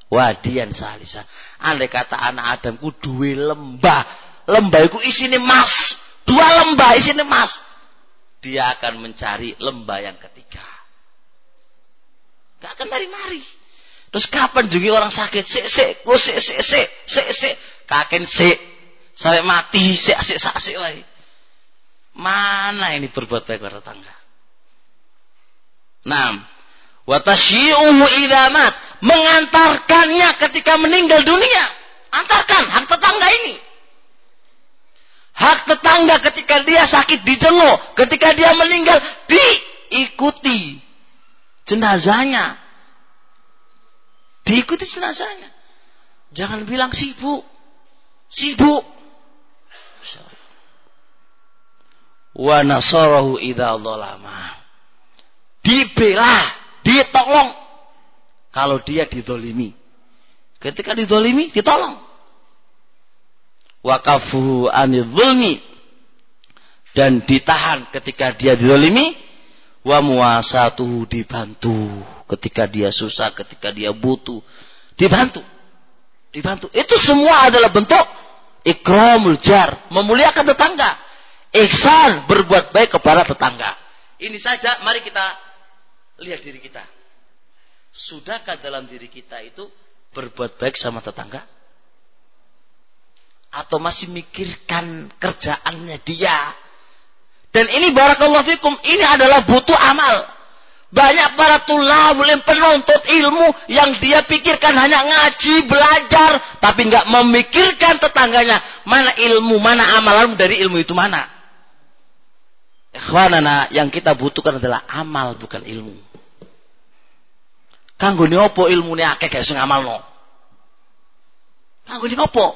wadiyan salisa." Andai kata anak Adam ku duwe lembah, lembah iku isine emas, dua lembah isine emas. Dia akan mencari lembah yang ketiga. Gak akan mari-mari. Terus kapan juga orang sakit? Sik, sik, sik, sik, sik, sik, sik. Kaken sik. Sampai mati, sik, sik, sik, sik, sik. Mana ini berbuat baik pada tetangga? Nah, watasyi'uhu idamat mengantarkannya ketika meninggal dunia. Antarkan hak tetangga ini. Hak tetangga ketika dia sakit dijenguk, ketika dia meninggal diikuti jenazahnya. Diikuti jenazahnya. Jangan bilang sibuk. Sibuk. Wa nasarahu idza dzalama. Dibela, ditolong. Kalau dia didolimi. Ketika didolimi, ditolong. Wakafuhu anidhulmi dan ditahan ketika dia didolimi wa muasatuhu dibantu ketika dia susah ketika dia butuh. Dibantu. Dibantu. Itu semua adalah bentuk ikramul jar. Memuliakan tetangga Ihsan berbuat baik kepada tetangga. Ini saja mari kita lihat diri kita. Sudahkah dalam diri kita itu berbuat baik sama tetangga? Atau masih mikirkan kerjaannya dia? Dan ini barakallahu fikum, ini adalah butuh amal. Banyak para tulabul penuntut ilmu yang dia pikirkan hanya ngaji, belajar, tapi nggak memikirkan tetangganya. Mana ilmu, mana amalan dari ilmu itu mana? Ikhwanana yang kita butuhkan adalah amal bukan ilmu. Kanggone apa ilmune akeh gak iso ngamalno? Kanggone apa?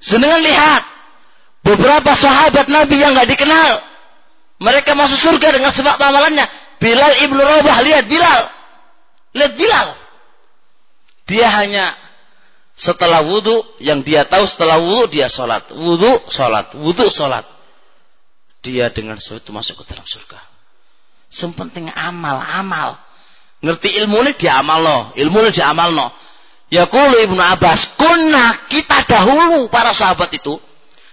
Senengan lihat beberapa sahabat Nabi yang gak dikenal. Mereka masuk surga dengan sebab amalannya. Bilal ibnu Rabah, lihat Bilal. Lihat Bilal. Dia hanya setelah wudhu, yang dia tahu setelah wudhu dia sholat. Wudhu, sholat. Wudhu, sholat. Dia dengan itu masuk ke dalam surga. Sempenting amal, amal. Ngerti ilmu ini dia amal no. Ilmu ini dia amal no. Ya kulu ibnu Abbas. Kunna kita dahulu para sahabat itu.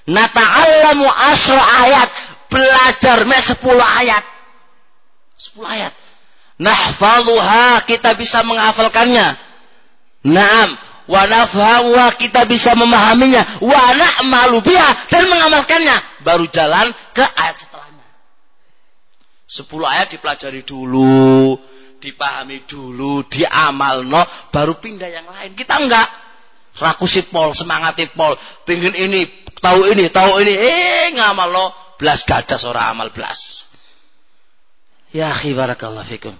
Nata'allamu asra ayat belajar mek 10 ayat. 10 ayat. Nahfaluha kita bisa menghafalkannya. Naam, wa kita bisa memahaminya, wa na'malu biha dan mengamalkannya. Baru jalan ke ayat setelahnya. 10 ayat dipelajari dulu, dipahami dulu, diamalno, baru pindah yang lain. Kita enggak. Raku pol, semangat pol, pingin ini, tahu ini, tahu ini, eh ngamal lo, belas gadas ora amal belas. Ya akhi barakallahu fikum.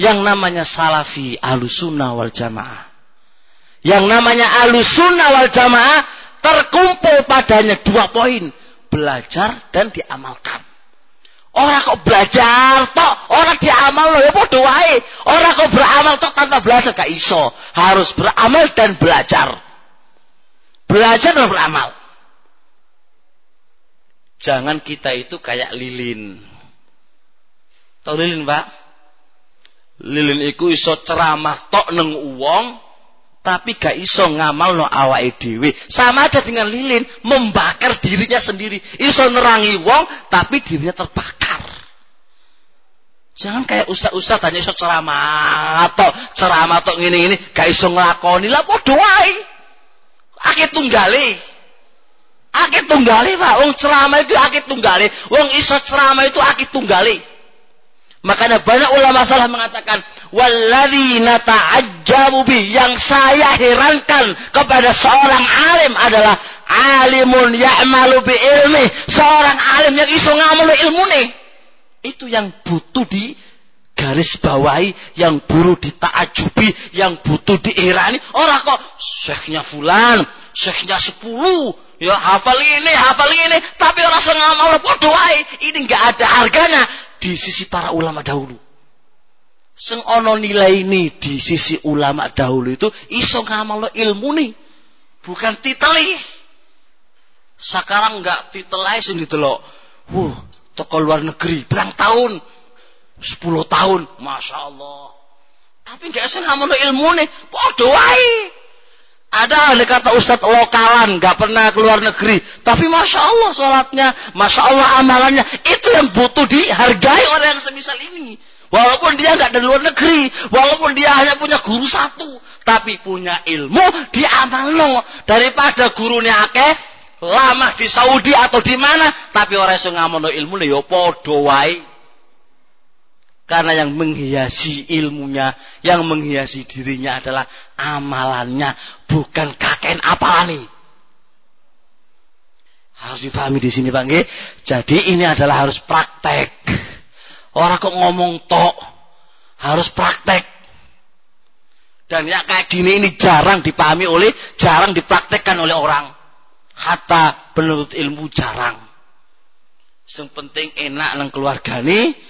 Yang namanya salafi alusuna wal jamaah. Yang namanya alusuna wal jamaah terkumpul padanya dua poin. Belajar dan diamalkan. Orang kok belajar tok, orang diamal loh ya bodoh wae. Orang kok beramal tok tanpa belajar gak iso. Harus beramal dan belajar. Belajar dan beramal. Jangan kita itu kayak lilin. Tahu lilin, Pak? Lilin iku iso ceramah tok neng uwong, tapi gak iso ngamal no awake dhewe. Sama aja dengan lilin membakar dirinya sendiri. Iso nerangi wong, tapi dirinya terbakar. Jangan kayak usah-usah tanya iso ceramah atau ceramah atau ngene-ngene gak iso nglakoni. Lah padha wae. Akeh tunggale. Akid tunggale Pak. Wong ceramah itu akid tunggale. Wong iso ceramah itu akid tunggale. Makanya banyak ulama salah mengatakan walladzina ta'ajjabu yang saya herankan kepada seorang alim adalah alimun ya'malu bi ilmi, seorang alim yang iso ngamal ilmu nih. Itu yang butuh di garis bawahi, yang buru ditaajubi, yang butuh diirani. Orang kok syekhnya fulan, syekhnya sepuluh, Ya hafal ini, hafal ini, tapi orang ngamal padha wae. Ini enggak ada harganya di sisi para ulama dahulu. Sing ono nilai ini di sisi ulama dahulu itu iso ngamal ilmu nih. Bukan titeli. Sekarang enggak titelai sing ditelok. Wuh, toko luar negeri berang tahun. 10 tahun, Masya Allah. Tapi enggak iso ngamal ilmu nih. Padha wae. Ada ahli kata ustadz lokalan, gak pernah keluar negeri. Tapi Masya Allah sholatnya, Masya Allah amalannya. Itu yang butuh dihargai orang yang semisal ini. Walaupun dia gak dari luar negeri. Walaupun dia hanya punya guru satu. Tapi punya ilmu, dia amalno. Daripada gurunya akeh, lama di Saudi atau di mana. Tapi orang yang ngamalno ilmu, ya podo wae. Karena yang menghiasi ilmunya, yang menghiasi dirinya adalah amalannya, bukan kakek apalani. Harus dipahami di sini Bang. Jadi ini adalah harus praktek. Orang kok ngomong tok, harus praktek. Dan ya kayak gini ini jarang dipahami oleh, jarang dipraktekkan oleh orang. Hatta penuntut ilmu jarang. Yang penting enak nang keluarga nih,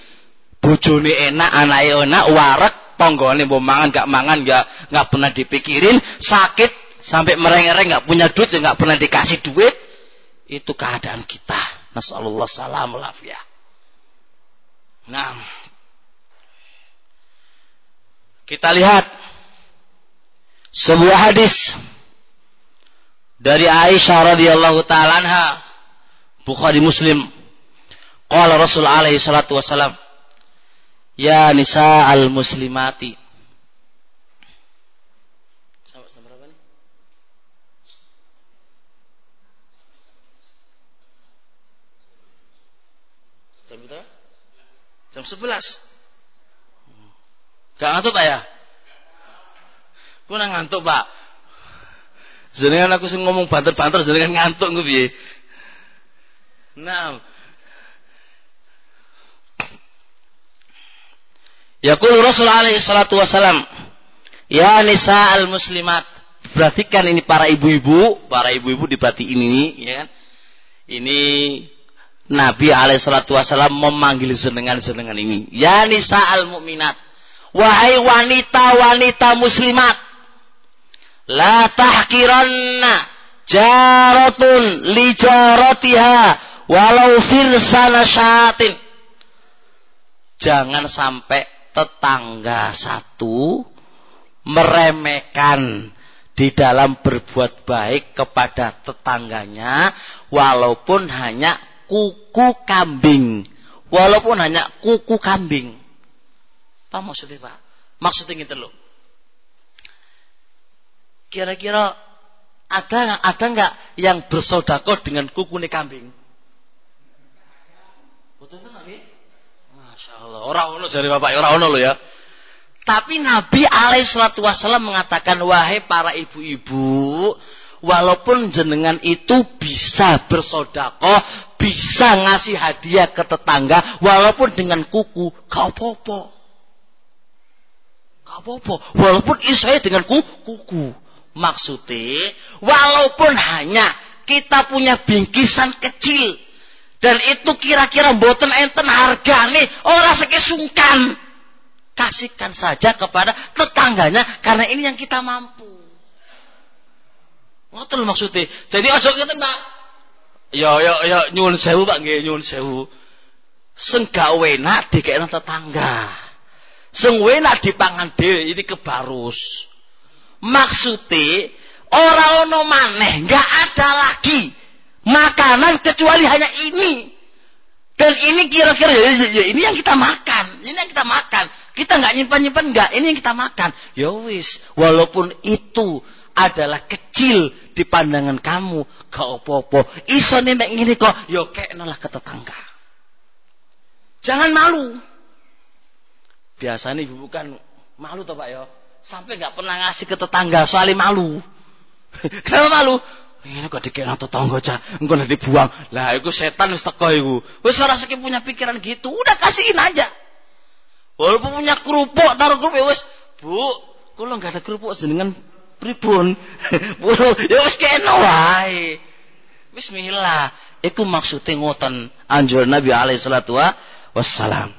bojone enak, anake enak, warak, tanggane mau mangan gak mangan gak gak pernah dipikirin, sakit sampai mereng-reng gak punya duit, gak pernah dikasih duit. Itu keadaan kita. Nasallallahu salam ya. Nah, kita lihat sebuah hadis dari Aisyah radhiyallahu taala anha Bukhari Muslim qala Rasul alaihi salatu wasalam Ya nisa al muslimati. Jam berapa? Jam berapa? Jam sebelas. Gak ngantuk pak ya? Gue ngantuk pak. Jenengan aku sih ngomong banter-banter, jenengan ngantuk gue biye. Nah, Yaqul Rasul alaihi salatu wasalam, "Ya nisa al-muslimat." Perhatikan ini para ibu-ibu, para ibu-ibu diperhati ini, ya kan? Ini Nabi alaihi salatu wasalam memanggil senengan-senengan ini. Ya nisa al-mu'minat. Wahai wanita-wanita muslimat. La tahkiranna jaratun li jaratiha walau firsana syatin. Jangan sampai tetangga satu meremehkan di dalam berbuat baik kepada tetangganya walaupun hanya kuku kambing. Walaupun hanya kuku kambing. Apa maksudnya Pak? Maksudnya gitu loh. Kira-kira ada ada nggak yang bersodako dengan kuku kambing? Betul Allah. Orang ono dari bapak, orang ono lo ya. Tapi Nabi alaihissalatu wassalam mengatakan, wahai para ibu-ibu, walaupun jenengan itu bisa bersodakoh, bisa ngasih hadiah ke tetangga, walaupun dengan kuku, kau popo. Kau popo. Walaupun isai dengan kuku. Maksudnya, walaupun hanya kita punya bingkisan kecil, dan itu kira-kira mboten enten hargane ora sekesungkan. Kasihkan saja kepada tetangganya karena ini yang kita mampu. Ngoten maksudnya. Jadi ojo ngeten, Pak. Ya ya ya nyuwun sewu Pak nggih nyuwun sewu. Sing gak enak dikekno tetangga. Sing enak dipangan dhewe ini kebarus. Maksudnya orang ono maneh, nggak ada lagi makanan kecuali hanya ini. Dan ini kira-kira ya, ya, ya, ini yang kita makan, ini yang kita makan. Kita nggak nyimpan-nyimpan nggak, ini yang kita makan. Ya wis, walaupun itu adalah kecil di pandangan kamu, gak opo-opo. Iso nenek ini kok, yo ya kayak ke tetangga. Jangan malu. Biasanya ibu bukan malu toh pak yo, sampai nggak pernah ngasih ke tetangga soalnya malu. Kenapa malu? Ini kok dikira tetangga cah, engko nanti buang. Lah iku setan wis teko iku. Wis ora seki punya pikiran gitu, udah kasihin aja. Walaupun punya kerupuk, taruh kerupuk ya wis, Bu, kula enggak ada kerupuk jenengan pripun? Bu, ya wis kena wae. Bismillah. Iku maksudnya ngoten anjuran Nabi alaihi salatu wassalam.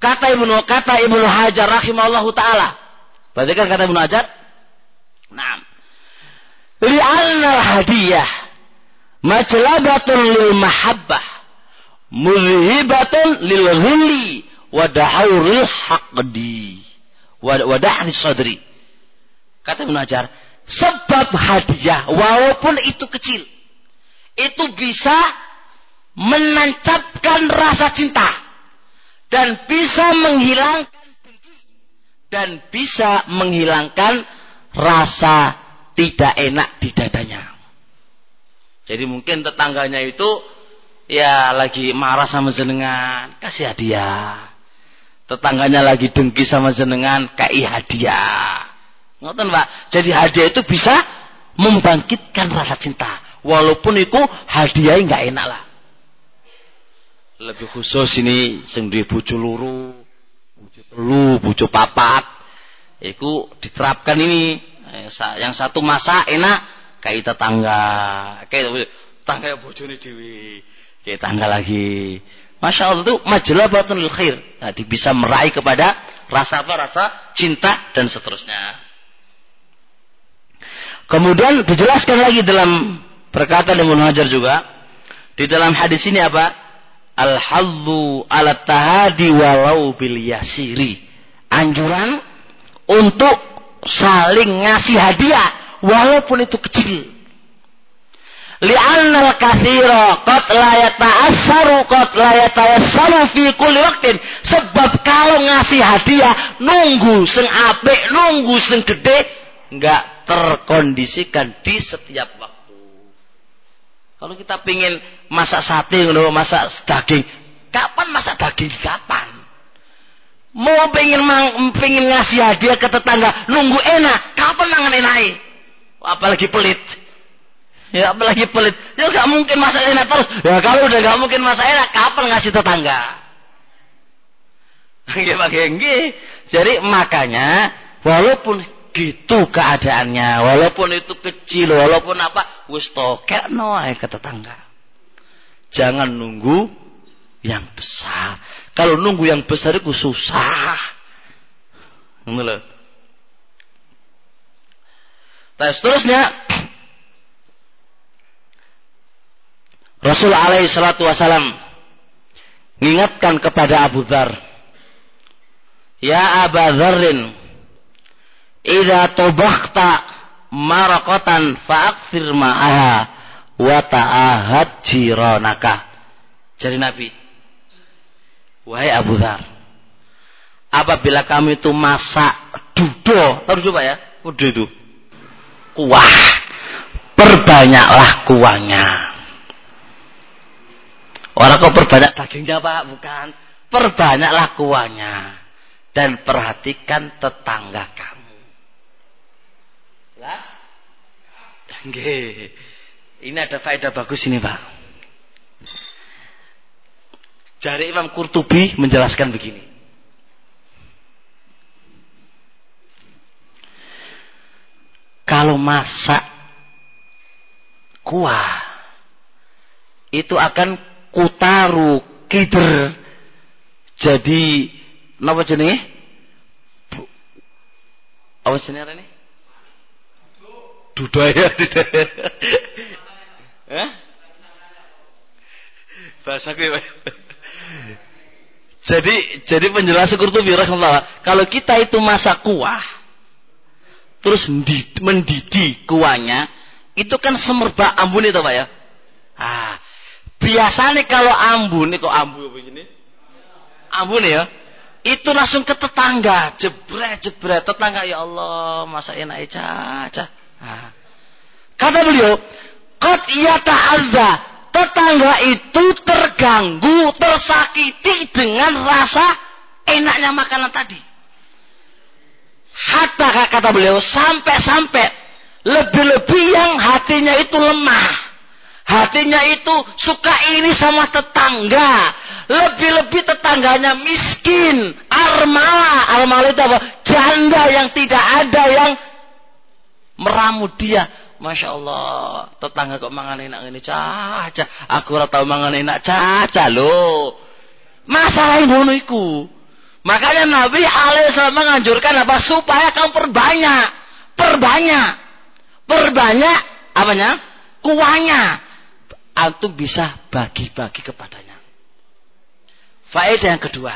Kata Ibnu kata Ibnu Hajar rahimahullahu taala. Berarti kan kata Ibnu Hajar? Nah, li'anna hadiyah majlabatun lil mahabbah muzhibatun lil ghilli wa dahauril haqdi wa dahri sadri. Kata Ibnu Hajar sebab hadiah walaupun itu kecil itu bisa menancapkan rasa cinta dan bisa menghilangkan dan bisa menghilangkan rasa tidak enak di dadanya. Jadi mungkin tetangganya itu ya lagi marah sama jenengan, kasih hadiah. Tetangganya lagi dengki sama jenengan, kasih hadiah. Ngoten Pak. Jadi hadiah itu bisa membangkitkan rasa cinta. Walaupun itu hadiahnya nggak enak lah. Lebih khusus ini sing duwe bojo loro, bojo telu, bojo papat. Iku diterapkan ini yang satu masak enak. Kayak tetangga kayak tangga bojone dewi kayak tangga lagi. Masya Allah itu majalah batunul khair jadi bisa meraih kepada rasa apa? Rasa cinta dan seterusnya. Kemudian dijelaskan lagi dalam perkataan Ibnu Hajar juga di dalam hadis ini apa? Al-haddu ala tahadi walau bil yasiri. Anjuran untuk saling ngasih hadiah walaupun itu kecil. Li'anna al-kathira qad la yata'assaru qad la yatayassaru fi kulli waqtin. Sebab kalau ngasih hadiah nunggu sing apik, nunggu sing gede enggak terkondisikan di setiap waktu. Kalau kita pingin masak sate, masak daging, kapan masak daging? Kapan? Mau pengen mang, pengen ngasih hadiah ke tetangga, nunggu enak. Kapan nangan enak? Apalagi pelit. Ya apalagi pelit. Ya gak mungkin masak enak terus. Ya kalau udah gak mungkin masak enak, kapan ngasih tetangga? Jadi makanya walaupun gitu keadaannya, walaupun itu kecil, walaupun apa, wis tokekno ke tetangga. Jangan nunggu yang besar. Kalau nunggu yang besar itu susah. Terus seterusnya Rasul alaihi salatu wasalam mengingatkan kepada Abu Dhar Ya Abu Dharrin Idza tobakhta maraqatan fa'akthir ma'aha wa ta'ahad jiranaka. Jadi Nabi Wahai Abu Dhar Apabila kamu itu masak dudo Tahu coba ya Dudo itu Kuah Perbanyaklah kuahnya Orang kau perbanyak dagingnya pak, bukan. Perbanyaklah kuahnya. Dan perhatikan tetangga kamu. Jelas? Nggih. Ini ada faedah bagus ini pak. Jari Imam Qurtubi menjelaskan begini. Kalau masak kuah itu akan kutaru kider. Jadi napa jenenge? Apa jenenge ini dudaya Hah? bahasa gue jadi jadi penjelasan Qurtubi rahimahullah kalau kita itu masak kuah terus mendidih kuahnya itu kan semerbak ambun itu Pak ya ah Biasanya kalau ambun, ini kok ambu apa ini? Ambun ya. Itu langsung ke tetangga, jebret jebret tetangga ya Allah, masa enak caca. Nah. Kata beliau, qad yata'adza tetangga itu terganggu, tersakiti dengan rasa enaknya makanan tadi. Hatta kata beliau sampai-sampai lebih-lebih yang hatinya itu lemah Hatinya itu suka ini sama tetangga. Lebih-lebih tetangganya miskin. Armala. Armala itu apa? Janda yang tidak ada yang meramu dia. Masya Allah. Tetangga kok mangan enak ini. Caca. Aku rata mangan enak. Caca loh. Masalah yang iku. Makanya Nabi alaihissalam menganjurkan apa? Supaya kamu perbanyak. Perbanyak. Perbanyak. Apanya? Kuahnya antum bisa bagi-bagi kepadanya. Faedah yang kedua.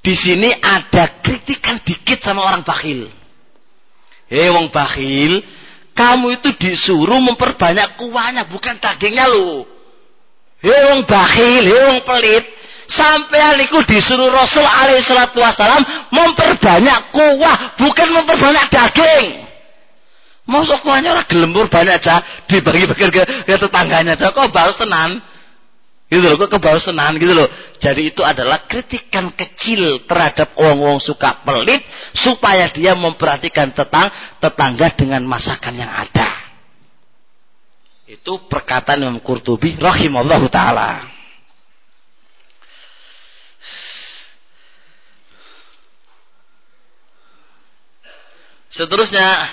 Di sini ada kritikan dikit sama orang bakhil. Hei wong bakhil, kamu itu disuruh memperbanyak kuahnya, bukan dagingnya lo. Hei wong bakhil, hei wong pelit, sampai iku disuruh Rasul alaihi salatu wasalam memperbanyak kuah, bukan memperbanyak daging. Mau kuahnya orang gelembur banyak aja dibagi-bagi ke, ke tetangganya aja. Kok baus tenan? Gitu loh, kok kebaus tenan gitu loh. Jadi itu adalah kritikan kecil terhadap orang-orang suka pelit supaya dia memperhatikan tetang tetangga dengan masakan yang ada. Itu perkataan Imam Qurtubi rahimallahu taala. Seterusnya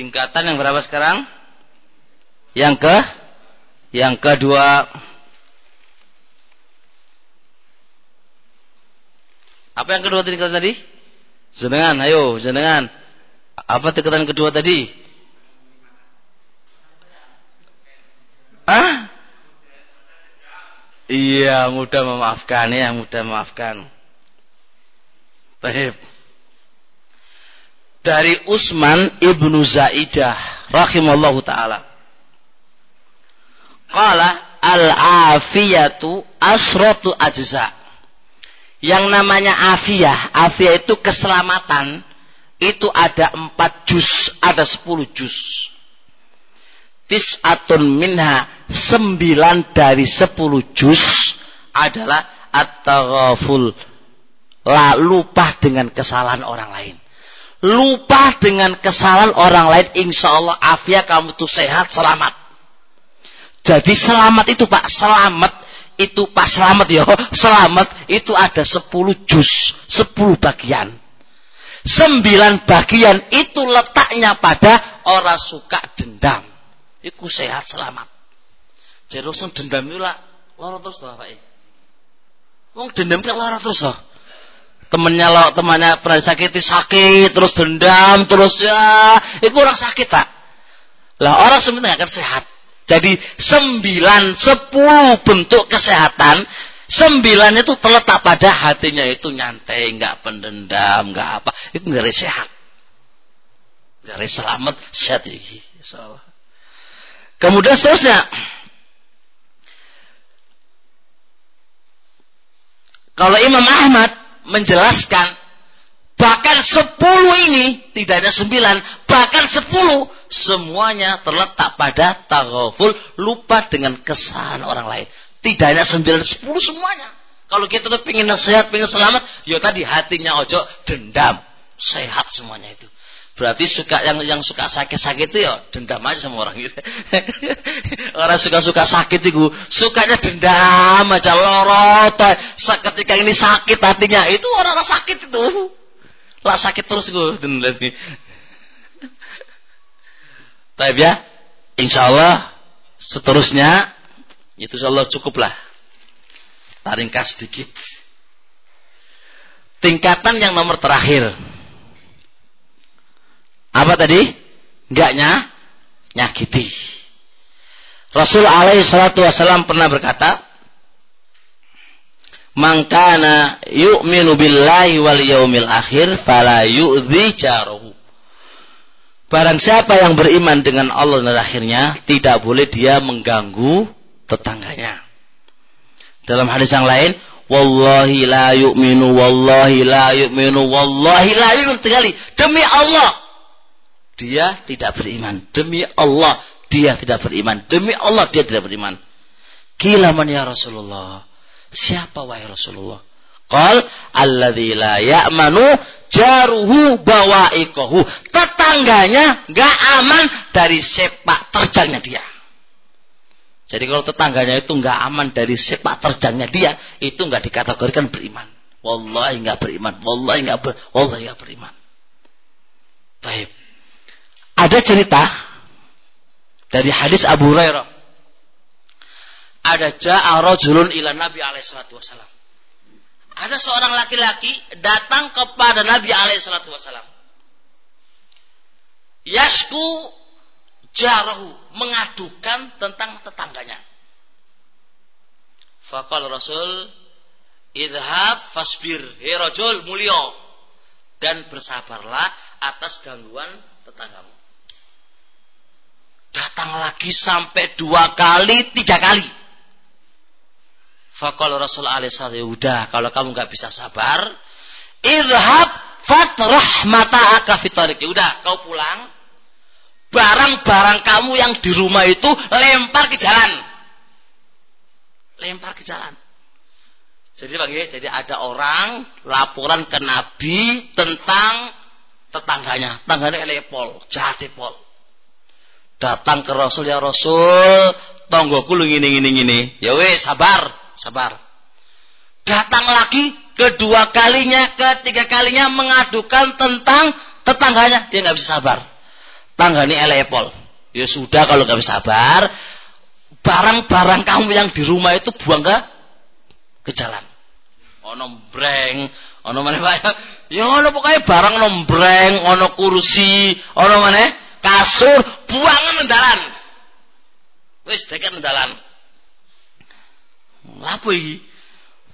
Tingkatan yang berapa sekarang? Yang ke yang kedua Apa yang kedua tingkatan tadi? Jenengan, ayo, jenengan. Apa tingkatan kedua tadi? Ah? Iya, mudah memaafkan ya, mudah memaafkan. Baik dari Usman ibnu Zaidah rahimallahu taala. Qala al-afiyatu asratu ajza. Yang namanya afiyah, afiyah itu keselamatan, itu ada empat juz, ada sepuluh juz. Tis'atun minha, sembilan dari sepuluh juz adalah at-taghaful. lupa dengan kesalahan orang lain. Lupa dengan kesalahan orang lain, insya Allah afia kamu tuh sehat, selamat. Jadi selamat itu Pak, selamat itu Pak selamat ya, selamat itu ada 10 juz, 10 bagian. Sembilan bagian itu letaknya pada orang suka dendam. Iku sehat selamat. Jadi langsung dendam itu lah, loro terus lah Pak. Wong dendam kan terus lah. Temennya lo, temannya pernah disakiti sakit, terus dendam, terus ya, itu orang sakit Pak. Lah orang sebenarnya akan sehat. Jadi sembilan, sepuluh bentuk kesehatan, sembilan itu terletak pada hatinya itu nyantai, nggak pendendam, nggak apa, itu nggak sehat. Nggak selamat, sehat ini. Kemudian seterusnya, kalau Imam Ahmad menjelaskan bahkan sepuluh ini tidak ada sembilan, bahkan sepuluh semuanya terletak pada taghaful, lupa dengan kesalahan orang lain. Tidak ada sembilan sepuluh semuanya. Kalau kita tuh pengen sehat, pengen selamat, ya tadi hatinya ojo dendam. Sehat semuanya itu. Berarti suka yang yang suka sakit-sakit itu ya dendam aja sama orang gitu. orang suka-suka sakit itu sukanya dendam aja lorot. Ketika ini sakit hatinya itu orang-orang sakit itu. Lah sakit terus gue. Taib ya. Insya Allah seterusnya itu insya Allah cukuplah. Taringkas sedikit. Tingkatan yang nomor terakhir. Apa tadi? Enggaknya nyakiti. Rasul alaihi salatu wasallam pernah berkata, "Mangkana yu'minu billahi wal yaumil akhir fala yu'dhi jaruhu." Barang siapa yang beriman dengan Allah dan akhirnya tidak boleh dia mengganggu tetangganya. Dalam hadis yang lain, wallahi la yu'minu wallahi la yu'minu wallahi la yu'minu sekali. Demi Allah dia tidak beriman. Demi Allah dia tidak beriman. Demi Allah dia tidak beriman. Kila man ya Rasulullah. Siapa wahai Rasulullah? Qal alladzi la ya'manu jaruhu bawaikohu. Tetangganya gak aman dari sepak terjangnya dia. Jadi kalau tetangganya itu gak aman dari sepak terjangnya dia, itu gak dikategorikan beriman. Wallahi gak beriman. Wallahi gak ber, wallahi gak beriman. Baik. Ada cerita dari hadis Abu Hurairah. Ada ja'a rajulun ila Nabi alaihi wasallam ada seorang laki-laki datang kepada Nabi alaihissalatu wassalam. Yasku jarahu mengadukan tentang tetangganya. Fakal Rasul idhab fasbir he rajul mulio dan bersabarlah atas gangguan tetanggamu. Datang lagi sampai dua kali, tiga kali. Fakal Rasul alaihi ya udah kalau kamu nggak bisa sabar, idhab fatrah mata akafitariki. Udah kau pulang, barang-barang kamu yang di rumah itu lempar ke jalan. Lempar ke jalan. Jadi bagi jadi ada orang laporan ke Nabi tentang tetangganya, tetangganya lepol, jahat pol. Datang ke Rasul ya Rasul, tonggoku lu ngini ngini ngini. Ya wes sabar, sabar. Datang lagi kedua kalinya, ketiga kalinya mengadukan tentang tetangganya, dia nggak bisa sabar. Tanggani elepol. Ya sudah kalau nggak bisa sabar, barang-barang kamu yang di rumah itu buang ke ke jalan. Ono breng, ono mana. Ya ono pokoknya barang ono breng, ono kursi, ono mana kasur, buangan mendalan. Wis dekat mendalan. Apa ini?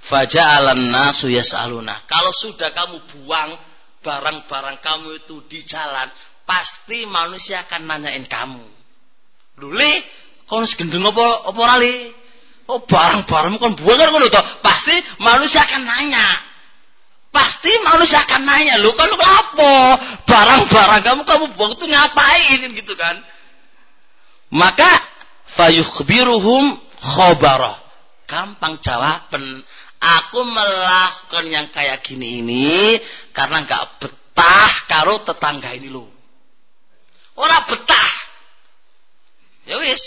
Faja'alan nasu yas'aluna. Kalau sudah kamu buang barang-barang kamu itu di jalan, pasti manusia akan nanyain kamu. Luli, kau segendeng apa apa rali? Oh barang-barangmu kan buang kan ngono Pasti manusia akan nanya. Pasti manusia akan nanya, lu kan lu apa? Barang-barang kamu kamu buang itu ngapain gitu kan? Maka fayukhbiruhum khobarah gampang jawaban Aku melakukan yang kayak gini ini karena nggak betah karo tetangga ini lo. Orang betah. Ya wis.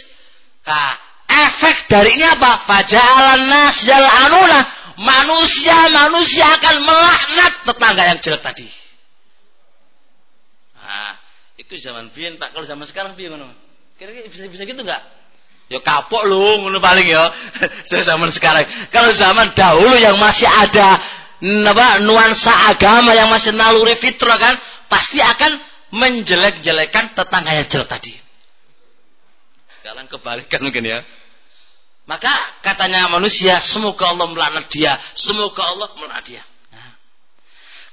Nah, efek dari ini apa? Fajalan nas anuna. Manusia manusia akan melaknat tetangga yang jelek tadi. Nah, itu zaman biyen Pak. Kalau zaman sekarang piye ngono? Kira-kira bisa bisa gitu enggak? Ya kapok lu ngono paling ya. zaman sekarang. Kalau zaman dahulu yang masih ada apa nuansa agama yang masih naluri fitrah kan pasti akan menjelek-jelekan tetangga yang jelek tadi. Sekarang kebalikan mungkin ya. Maka katanya manusia, semoga Allah melaknat dia, semoga Allah melaknat dia. Nah.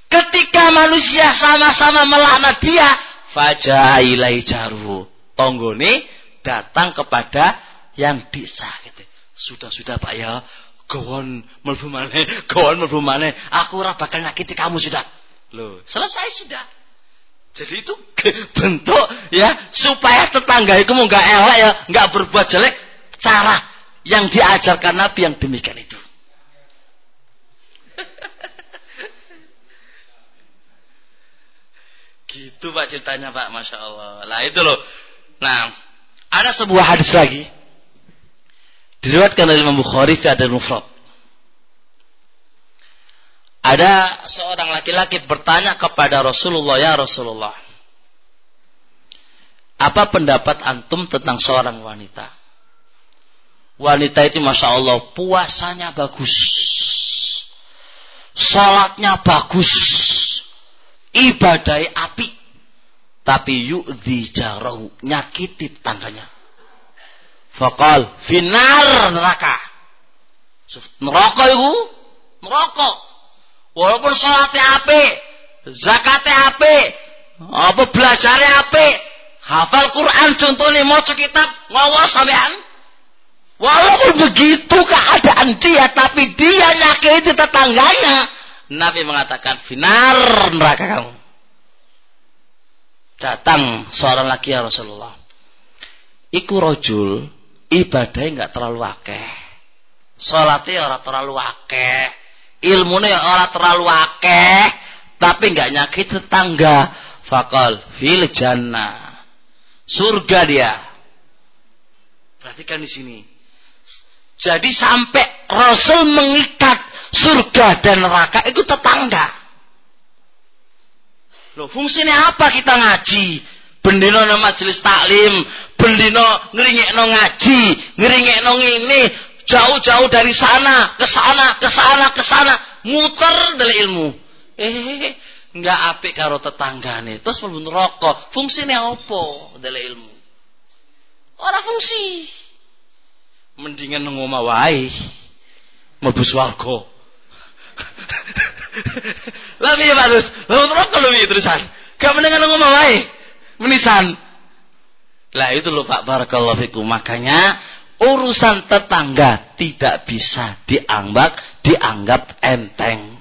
Ketika manusia sama-sama melaknat dia, fajailai jaru. Tonggone datang kepada yang bisa gitu. Sudah sudah Pak ya, gawon mlebu maneh, gawon mlebu maneh. Aku ora bakal nyakiti kamu sudah. Loh, selesai sudah. Jadi itu bentuk ya supaya tetangga itu nggak elek ya, nggak berbuat jelek. Cara yang diajarkan Nabi yang demikian itu. gitu Pak ceritanya Pak, masya Allah. Lah itu loh. Nah, ada sebuah hadis lagi diriwayatkan dari Imam Bukhari fi Mufrad. Ada seorang laki-laki bertanya kepada Rasulullah, "Ya Rasulullah, apa pendapat antum tentang seorang wanita?" Wanita itu Masya Allah puasanya bagus. Salatnya bagus. Ibadai api. Tapi yu'dhi jarahu. Nyakiti tangganya. Fakal. Finar neraka. Neraka itu. Neraka. Walaupun salatnya api. Zakatnya api. Apa belajarnya api. Hafal Quran contohnya mau kitab. Ngawas sampean Walaupun begitu keadaan dia, tapi dia nyakiti tetangganya. Nabi mengatakan, finar neraka kamu. Datang seorang laki ya Rasulullah. Iku rojul, ibadahnya nggak terlalu akeh. Sholatnya orang terlalu akeh. Ilmunya orang terlalu akeh. Tapi nggak nyakit tetangga. Fakal fil. Surga dia. Perhatikan di sini jadi sampai Rasul mengikat surga dan neraka itu tetangga. Loh, fungsinya apa kita ngaji? Bendino nama majelis taklim, bendino ngeringekno ngaji, ngeringekno ini jauh-jauh dari sana, ke sana, ke sana, ke sana, muter dari ilmu. Eh, nggak apik karo tetanggane. Terus mlebu rokok, fungsinya apa dari ilmu? Orang fungsi mendingan nang omah wae. Mlebu lah piye Pak Lus lha neraka lho piye terusan? Gak mendingan nang omah menisan. Lah itu lho Pak barakallahu fikum. Makanya urusan tetangga tidak bisa dianggap dianggap enteng.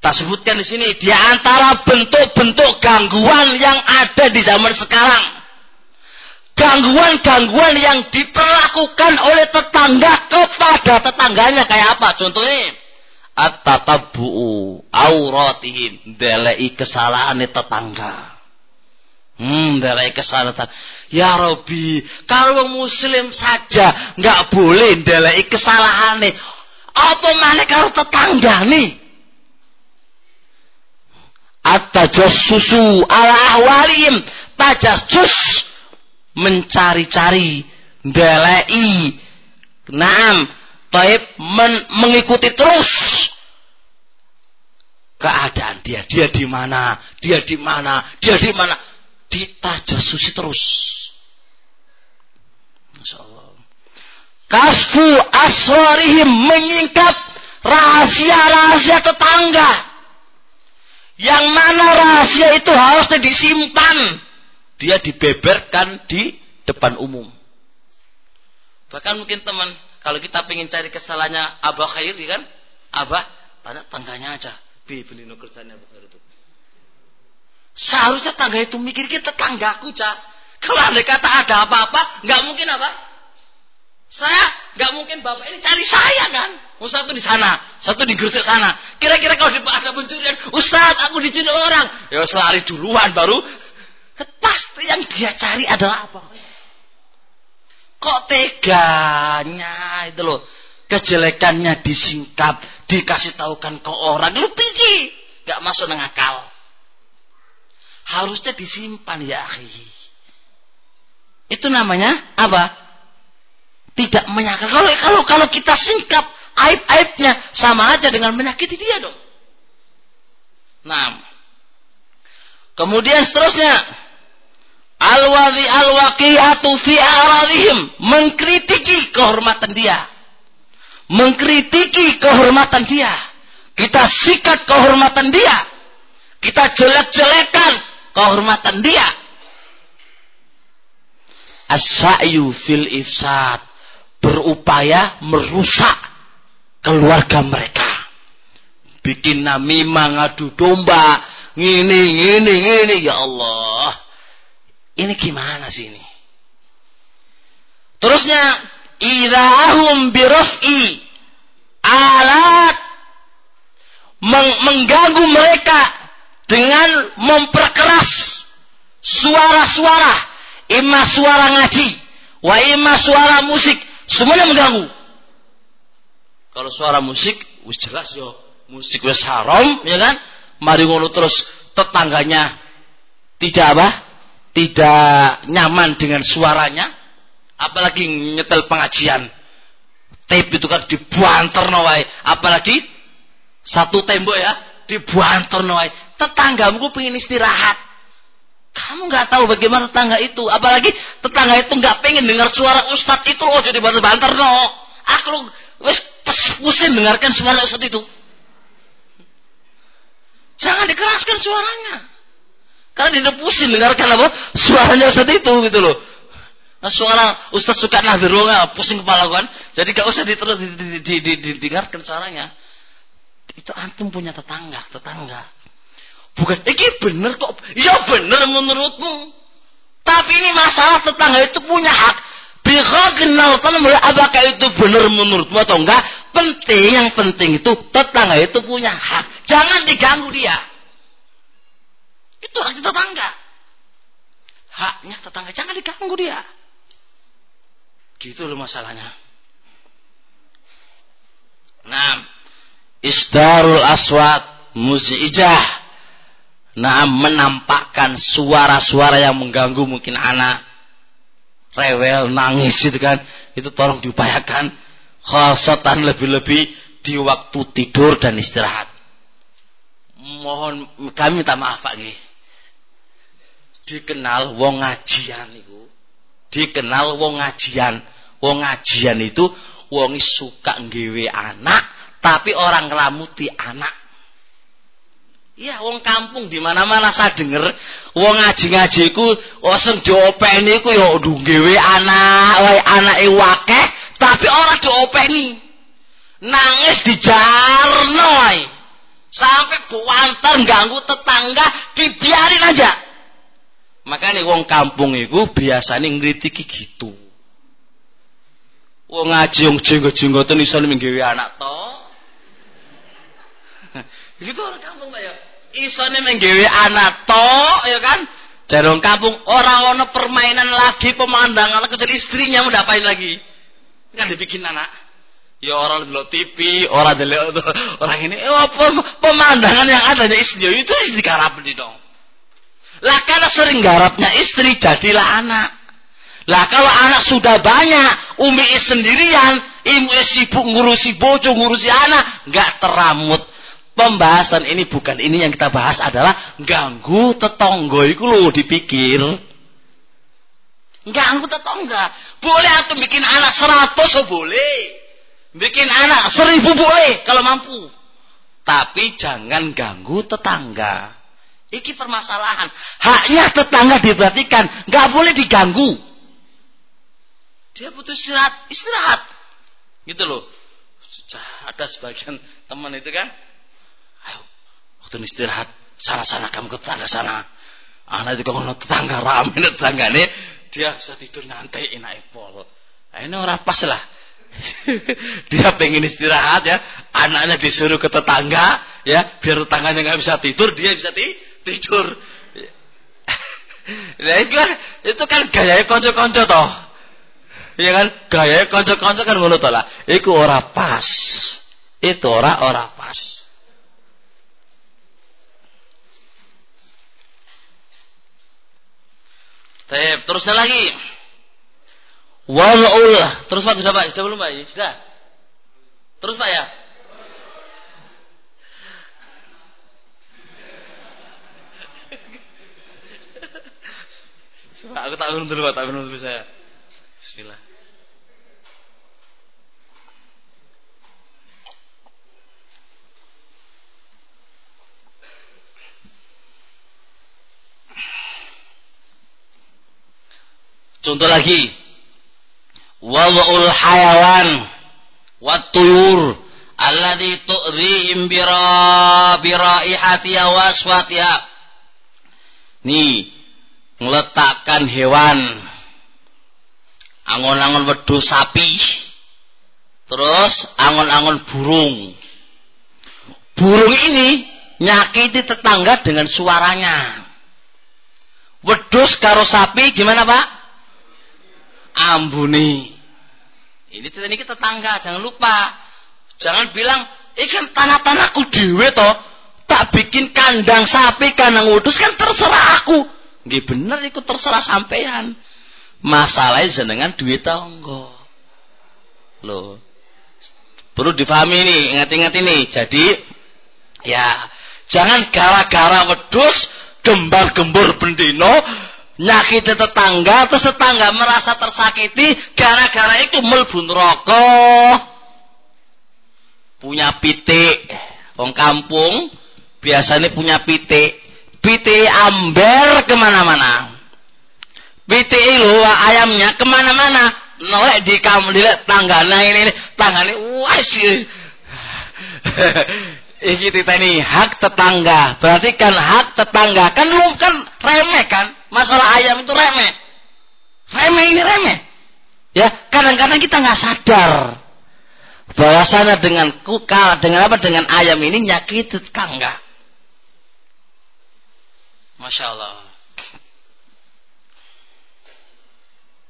Tak sebutkan di sini di antara bentuk-bentuk gangguan yang ada di zaman sekarang gangguan-gangguan yang diperlakukan oleh tetangga kepada tetangganya kayak apa? Contohnya at-tatabbu'u auratihim, delei kesalahan tetangga. Hmm, delei kesalahan tetangga. Ya Robi, kalau muslim saja nggak boleh delei kesalahan Apa mana kalau tetangga nih? At-tajassusu ala ahwalim, tajassus mencari-cari, delei, naam, taib men, mengikuti terus keadaan dia, dia di mana, dia di mana, dia di mana, ditajasusi terus. Masya. Kasfu asrarihim menyingkap rahasia-rahasia tetangga. Yang mana rahasia itu harusnya disimpan dia dibeberkan di depan umum. Bahkan mungkin teman, kalau kita ingin cari kesalahannya Abah Khairi kan, Abah tanya tangganya aja. Bi, beli kerjanya Abah Khair itu. Seharusnya tangga itu mikir kita tanggaku, Cak. Kalau anda kata ada apa-apa, nggak mungkin apa? Saya nggak mungkin bapak ini cari saya kan. Oh, satu di sana, satu di Gresik sana. Kira-kira kalau ada pencurian, Ustaz, aku diculik orang. Ya selari duluan baru. Pasti yang dia cari adalah apa? Kok teganya itu loh. Kejelekannya disingkap, dikasih tahukan ke orang. Lu pikir, gak masuk akal. Harusnya disimpan ya akhi. Itu namanya apa? Tidak menyangka. Kalau kalau kalau kita singkap aib-aibnya sama aja dengan menyakiti dia dong. Nah, kemudian seterusnya Al-wadhi fi aradihim. Mengkritiki kehormatan dia. Mengkritiki kehormatan dia. Kita sikat kehormatan dia. Kita jelek-jelekan kehormatan dia. As-sa'yu fil ifsad. Berupaya merusak keluarga mereka. Bikin namimah ngadu domba. Ngini, ngini, ngini. Ya Allah ini gimana sih ini? Terusnya, idahum biraf'i alat mengganggu mereka dengan memperkeras suara-suara, imma suara ngaji, wa imma suara musik, semuanya mengganggu. Kalau suara musik, wis jelas yo, musik wis haram, ya kan? Mari ngono terus tetangganya tidak apa? Tidak nyaman dengan suaranya, apalagi nyetel pengajian. Tape itu kan dibuanter nawai, apalagi satu tembok ya, dibuanter nawai. Tetanggamu pengen istirahat. Kamu nggak tahu bagaimana tetangga itu, apalagi tetangga itu nggak pengen dengar suara ustadz itu loh jadi banter-banter no. Aku wes pusing dengarkan suara ustadz itu. Jangan dikeraskan suaranya. Karena dia pusing dengarkan apa? Suaranya Ustaz itu gitu loh. Nah, suara Ustaz suka nahdirunga, pusing kepala kan. Jadi gak usah diterus di, di, di, di, di, dengarkan suaranya. Itu antum punya tetangga, tetangga. Bukan, ini bener kok. Ya bener menurutmu. Tapi ini masalah tetangga itu punya hak. mulai apakah itu benar menurutmu atau enggak. Penting, yang penting itu tetangga itu punya hak. Jangan diganggu dia. Itu hak tetangga. Haknya tetangga. Jangan diganggu dia. Gitu loh masalahnya. Nah, isdarul aswat muzijah. Nah, menampakkan suara-suara yang mengganggu mungkin anak rewel, nangis itu kan. Itu tolong diupayakan khasatan lebih-lebih di waktu tidur dan istirahat. Mohon kami minta maaf Pak nggih dikenal wong ngajian itu dikenal wong ngajian wong ngajian itu wong suka nggawe anak tapi orang ngelamuti anak Iya, wong kampung di mana-mana saya denger wong ngaji-ngaji iku sing diopeni iku ya nggawe anak, wae anake wakeh tapi ora diopeni. Nangis dijarno wae. Sampai buantar ganggu tetangga dibiarin aja. Makanya wong kampung itu biasanya ngritiki gitu. Wong ngaji wong jenggot-jenggoten iso menggawe anak to. gitu orang kampung Pak ya. Isone menggawe anak to ya kan? Jadi orang kampung orang ono permainan lagi pemandangan kecil istrinya mau dapain lagi. Kan dibikin anak. Ya orang dulu TV, orang dulu orang ini, oh, pemandangan yang adanya istrinya itu istri karap dong. Lah karena sering garapnya istri jadilah anak. Lah kalau anak sudah banyak, umi sendirian, ibu sibuk ngurusi bojo, ngurusi anak, nggak teramut. Pembahasan ini bukan ini yang kita bahas adalah ganggu tetonggo itu loh dipikir. Ganggu tetangga. Boleh atau bikin anak seratus oh boleh. Bikin anak seribu boleh kalau mampu. Tapi jangan ganggu tetangga. Iki permasalahan. Haknya tetangga diperhatikan, nggak boleh diganggu. Dia butuh istirahat, istirahat. Gitu loh. Ada sebagian teman itu kan, ayo waktu istirahat, sana-sana kamu ke tetangga sana. Anak itu kalau tetangga rame tetangga nih, dia bisa tidur nyantai enak pol. Nah, ini orang pas lah. dia pengen istirahat ya, anaknya disuruh ke tetangga ya, biar tetangganya nggak bisa tidur, dia bisa ti tidur. Nah, itu kan, itu kan gaya konco-konco toh. Iya kan? Gaya konco-konco kan ngono toh lah. Iku ora pas. Itu ora ora pas. Tep, terusnya lagi. Wal'ul. Terus Pak sudah Pak? Sudah belum Pak? Sudah. Terus Pak ya? Aku tak minum dulu tak minum dulu saya. Bismillah. Contoh lagi. Wad'ul hayawan wat tuyur alladhi tu'dhihim bira biraihatiha wa aswatiha. Nih, ngeletakkan hewan angon-angon wedhus sapi terus angon-angon burung burung ini nyakiti tetangga dengan suaranya wedhus karo sapi gimana pak ambuni. Ini ini tetangga, jangan lupa. Jangan bilang, ikan tanah-tanahku dewe toh. Tak bikin kandang sapi, kandang udus kan terserah aku. Nggih bener ikut terserah sampean. Masalahnya jenengan duit tonggo. Loh. Perlu difahami ini, ingat-ingat ini. Jadi ya jangan gara-gara wedus gembar-gembur bendino nyakiti tetangga terus tetangga merasa tersakiti gara-gara itu melbun rokok punya pitik wong kampung biasanya punya pitik pitik amber ke mana-mana. Pitik itu ayamnya ke mana-mana. Nolek di kamu dilihat tanggana ini tanggane wah sih iki ini hak tetangga. Berarti kan hak tetangga. Kan lu kan remeh kan? Masalah ayam itu remeh. Remeh ini remeh. Ya, kadang-kadang kita nggak sadar. Bahwasanya dengan kuka, dengan apa, dengan ayam ini nyakit tetangga. Masya Allah.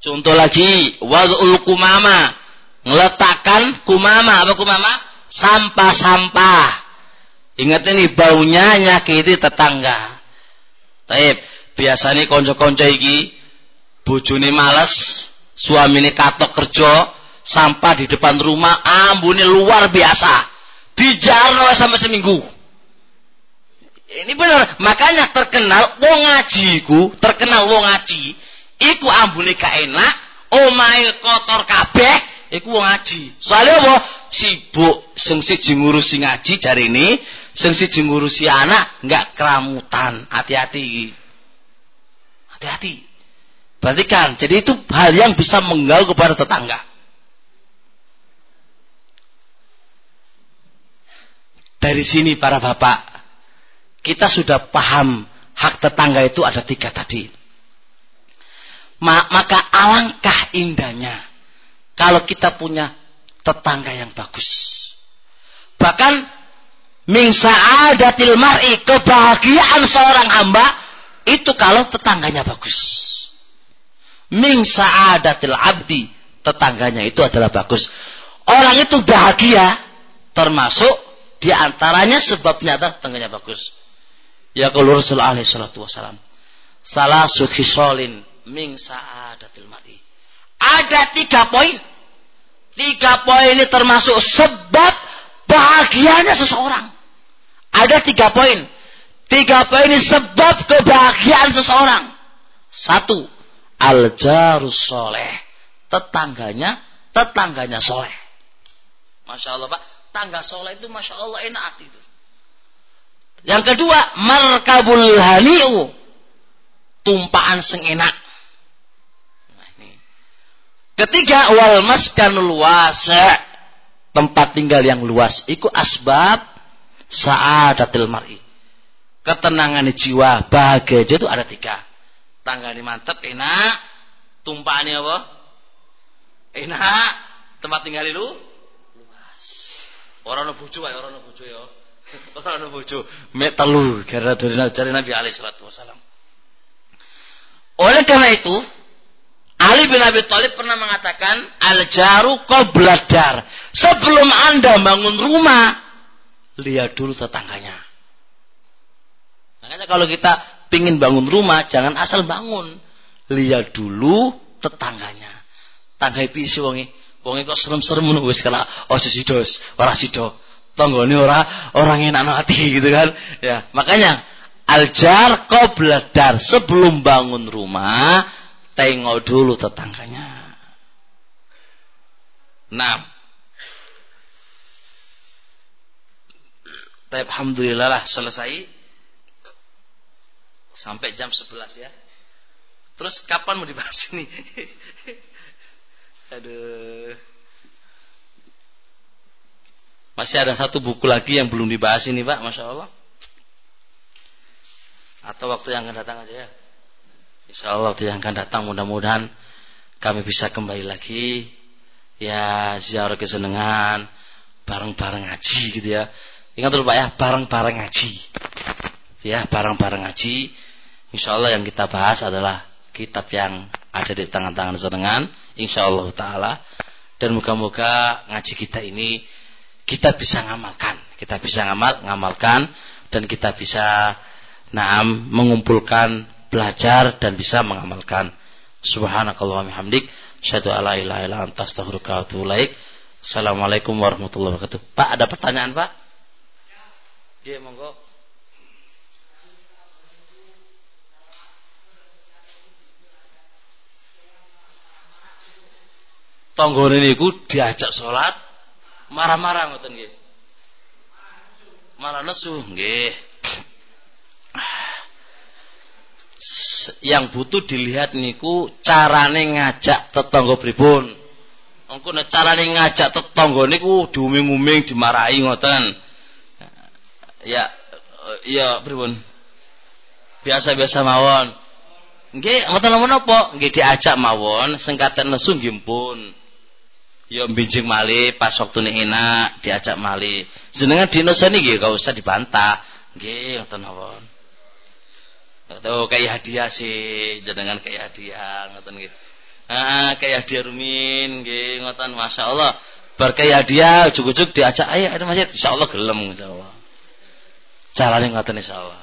Contoh lagi, wadul kumama, ngeletakkan kumama, apa kumama? Sampah-sampah. Ingat ini baunya nyakiti tetangga. Taib biasanya konco-konco iki bojone males, suamine katok kerja, sampah di depan rumah, ambune luar biasa. Dijarno sampai seminggu. Ini benar, makanya terkenal wong ngajiku, terkenal wong ngaji, iku ambune gak enak, omahe kotor kabeh, iku wong ngaji. Soalnya apa? Sibuk sing siji ngurusi ngaji ini, sing siji ngurusi anak nggak keramutan. Hati-hati Hati-hati. Perhatikan. Jadi itu hal yang bisa mengganggu kepada tetangga. Dari sini para bapak, kita sudah paham hak tetangga itu ada tiga tadi. Maka alangkah indahnya kalau kita punya tetangga yang bagus. Bahkan min sa'adatil mar'i kebahagiaan seorang hamba itu kalau tetangganya bagus. Min sa'adatil abdi. Tetangganya itu adalah bagus. Orang itu bahagia. Termasuk di antaranya sebabnya tetangganya bagus. Ya kalau Rasulullah alaihi salatu wasalam. Salah sukhisolin min sa'adatil mari. Ada tiga poin. Tiga poin ini termasuk sebab bahagianya seseorang. Ada tiga poin. Tiga poin ini sebab kebahagiaan seseorang. Satu, al-jarus soleh. Tetangganya, tetangganya soleh. Masya Allah Pak, tangga soleh itu Masya Allah enak itu. Yang kedua, markabul hani'u. Tumpaan sing enak. Nah, ini. Ketiga, wal maskanul wasa. Tempat tinggal yang luas. Iku asbab sa'adatil mar'i ketenangan jiwa, bahagia itu ada tiga. Tanggane mantep, enak. Tumpahannya apa? Enak. tempat tinggal lu luas. Orang ono bojo wae, orang bojo ya. Orang ono bojo. Mek telu gara dari Nabi alaihi salatu wasalam. Oleh karena itu, Ali bin Abi Thalib pernah mengatakan, Al-jaru qobladar. Sebelum Anda bangun rumah, lihat dulu tetangganya. Makanya kalau kita pingin bangun rumah, jangan asal bangun. Lihat dulu tetangganya. Tanggai pisi wongi. Wongi kok serem-serem ngono wis kena ojo sidos, ora. Tanggane ora orang enak hati gitu kan. Ya, makanya aljar qobladar sebelum bangun rumah tengok dulu tetangganya. Nah, tapi alhamdulillah lah selesai sampai jam 11 ya. Terus kapan mau dibahas ini? Aduh. Masih ada satu buku lagi yang belum dibahas ini Pak, Masya Allah. Atau waktu yang akan datang aja ya. Insya Allah yang akan datang mudah-mudahan kami bisa kembali lagi ya ziarah kesenangan bareng-bareng ngaji gitu ya. Ingat dulu Pak ya, bareng-bareng ngaji. Ya, bareng-bareng ngaji. Insya Allah yang kita bahas adalah kitab yang ada di tangan-tangan senengan. Insya Allah Ta'ala. Dan moga-moga ngaji kita ini kita bisa ngamalkan. Kita bisa ngamal, ngamalkan. Dan kita bisa naam mengumpulkan belajar dan bisa mengamalkan. Subhanakallah hamdik. Syahadu ala ilaha ila anta astaghfiruka wa atubu Assalamualaikum warahmatullahi wabarakatuh. Pak, ada pertanyaan, Pak? Ya, monggo. ini ku diajak sholat marah-marah ngoten nggih. Marah nesu nggih yang butuh dilihat niku carane ngajak tetangga pripun. Engko nek carane ngajak tetangga niku diuming-uming dimarahi ngoten. Ya ya pripun? Biasa-biasa mawon. Nggih, mboten napa Nggih diajak mawon sengkatan nesu nggih. Ya mbinjing mali pas waktu ini enak diajak mali. Jenengan dinosoni nggih gak usah dibantah. Nggih, ngoten mawon. Atau kayak hadiah sih, jenengan kayak hadiah ngoten nggih. Ah, kayak hadiah rumin nggih ngoten masyaallah. Bar kayak hadiah ujug-ujug diajak ayo ada masjid insyaallah gelem insyaallah. Carane ngoten insyaallah.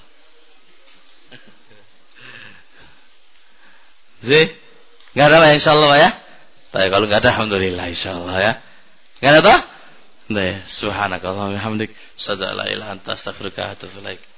Zih, enggak ada lah insyaallah ya. Tapi kalau enggak ada alhamdulillah insyaallah ya. Enggak ada toh? Nah, subhanakallahumma hamdik, sadza la ilaha anta atubu ilaik.